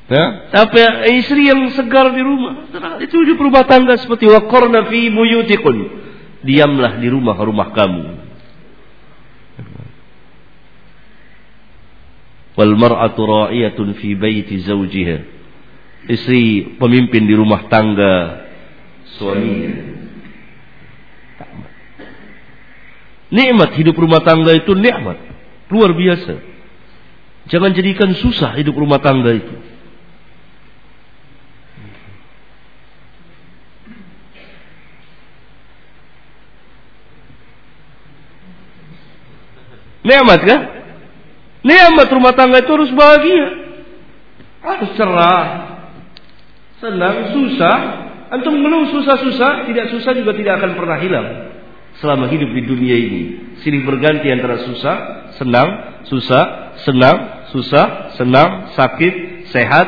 Ya, tapi istri yang segar di rumah, itu di rumah tangga seperti waqarna fi buyutikun. Diamlah di rumah-rumah kamu. Wal mar'atu ra'iyatun fi baiti zawjiha. Istri pemimpin di rumah tangga suaminya. Nikmat hidup rumah tangga itu nikmat. Luar biasa. Jangan jadikan susah hidup rumah tangga itu. Nikmat kan? Nikmat rumah tangga itu harus bahagia. Harus cerah. Senang, susah, Antum mengeluh susah-susah, tidak susah juga tidak akan pernah hilang selama hidup di dunia ini. Silih berganti antara susah, senang, susah, senang, susah, senang, sakit, sehat,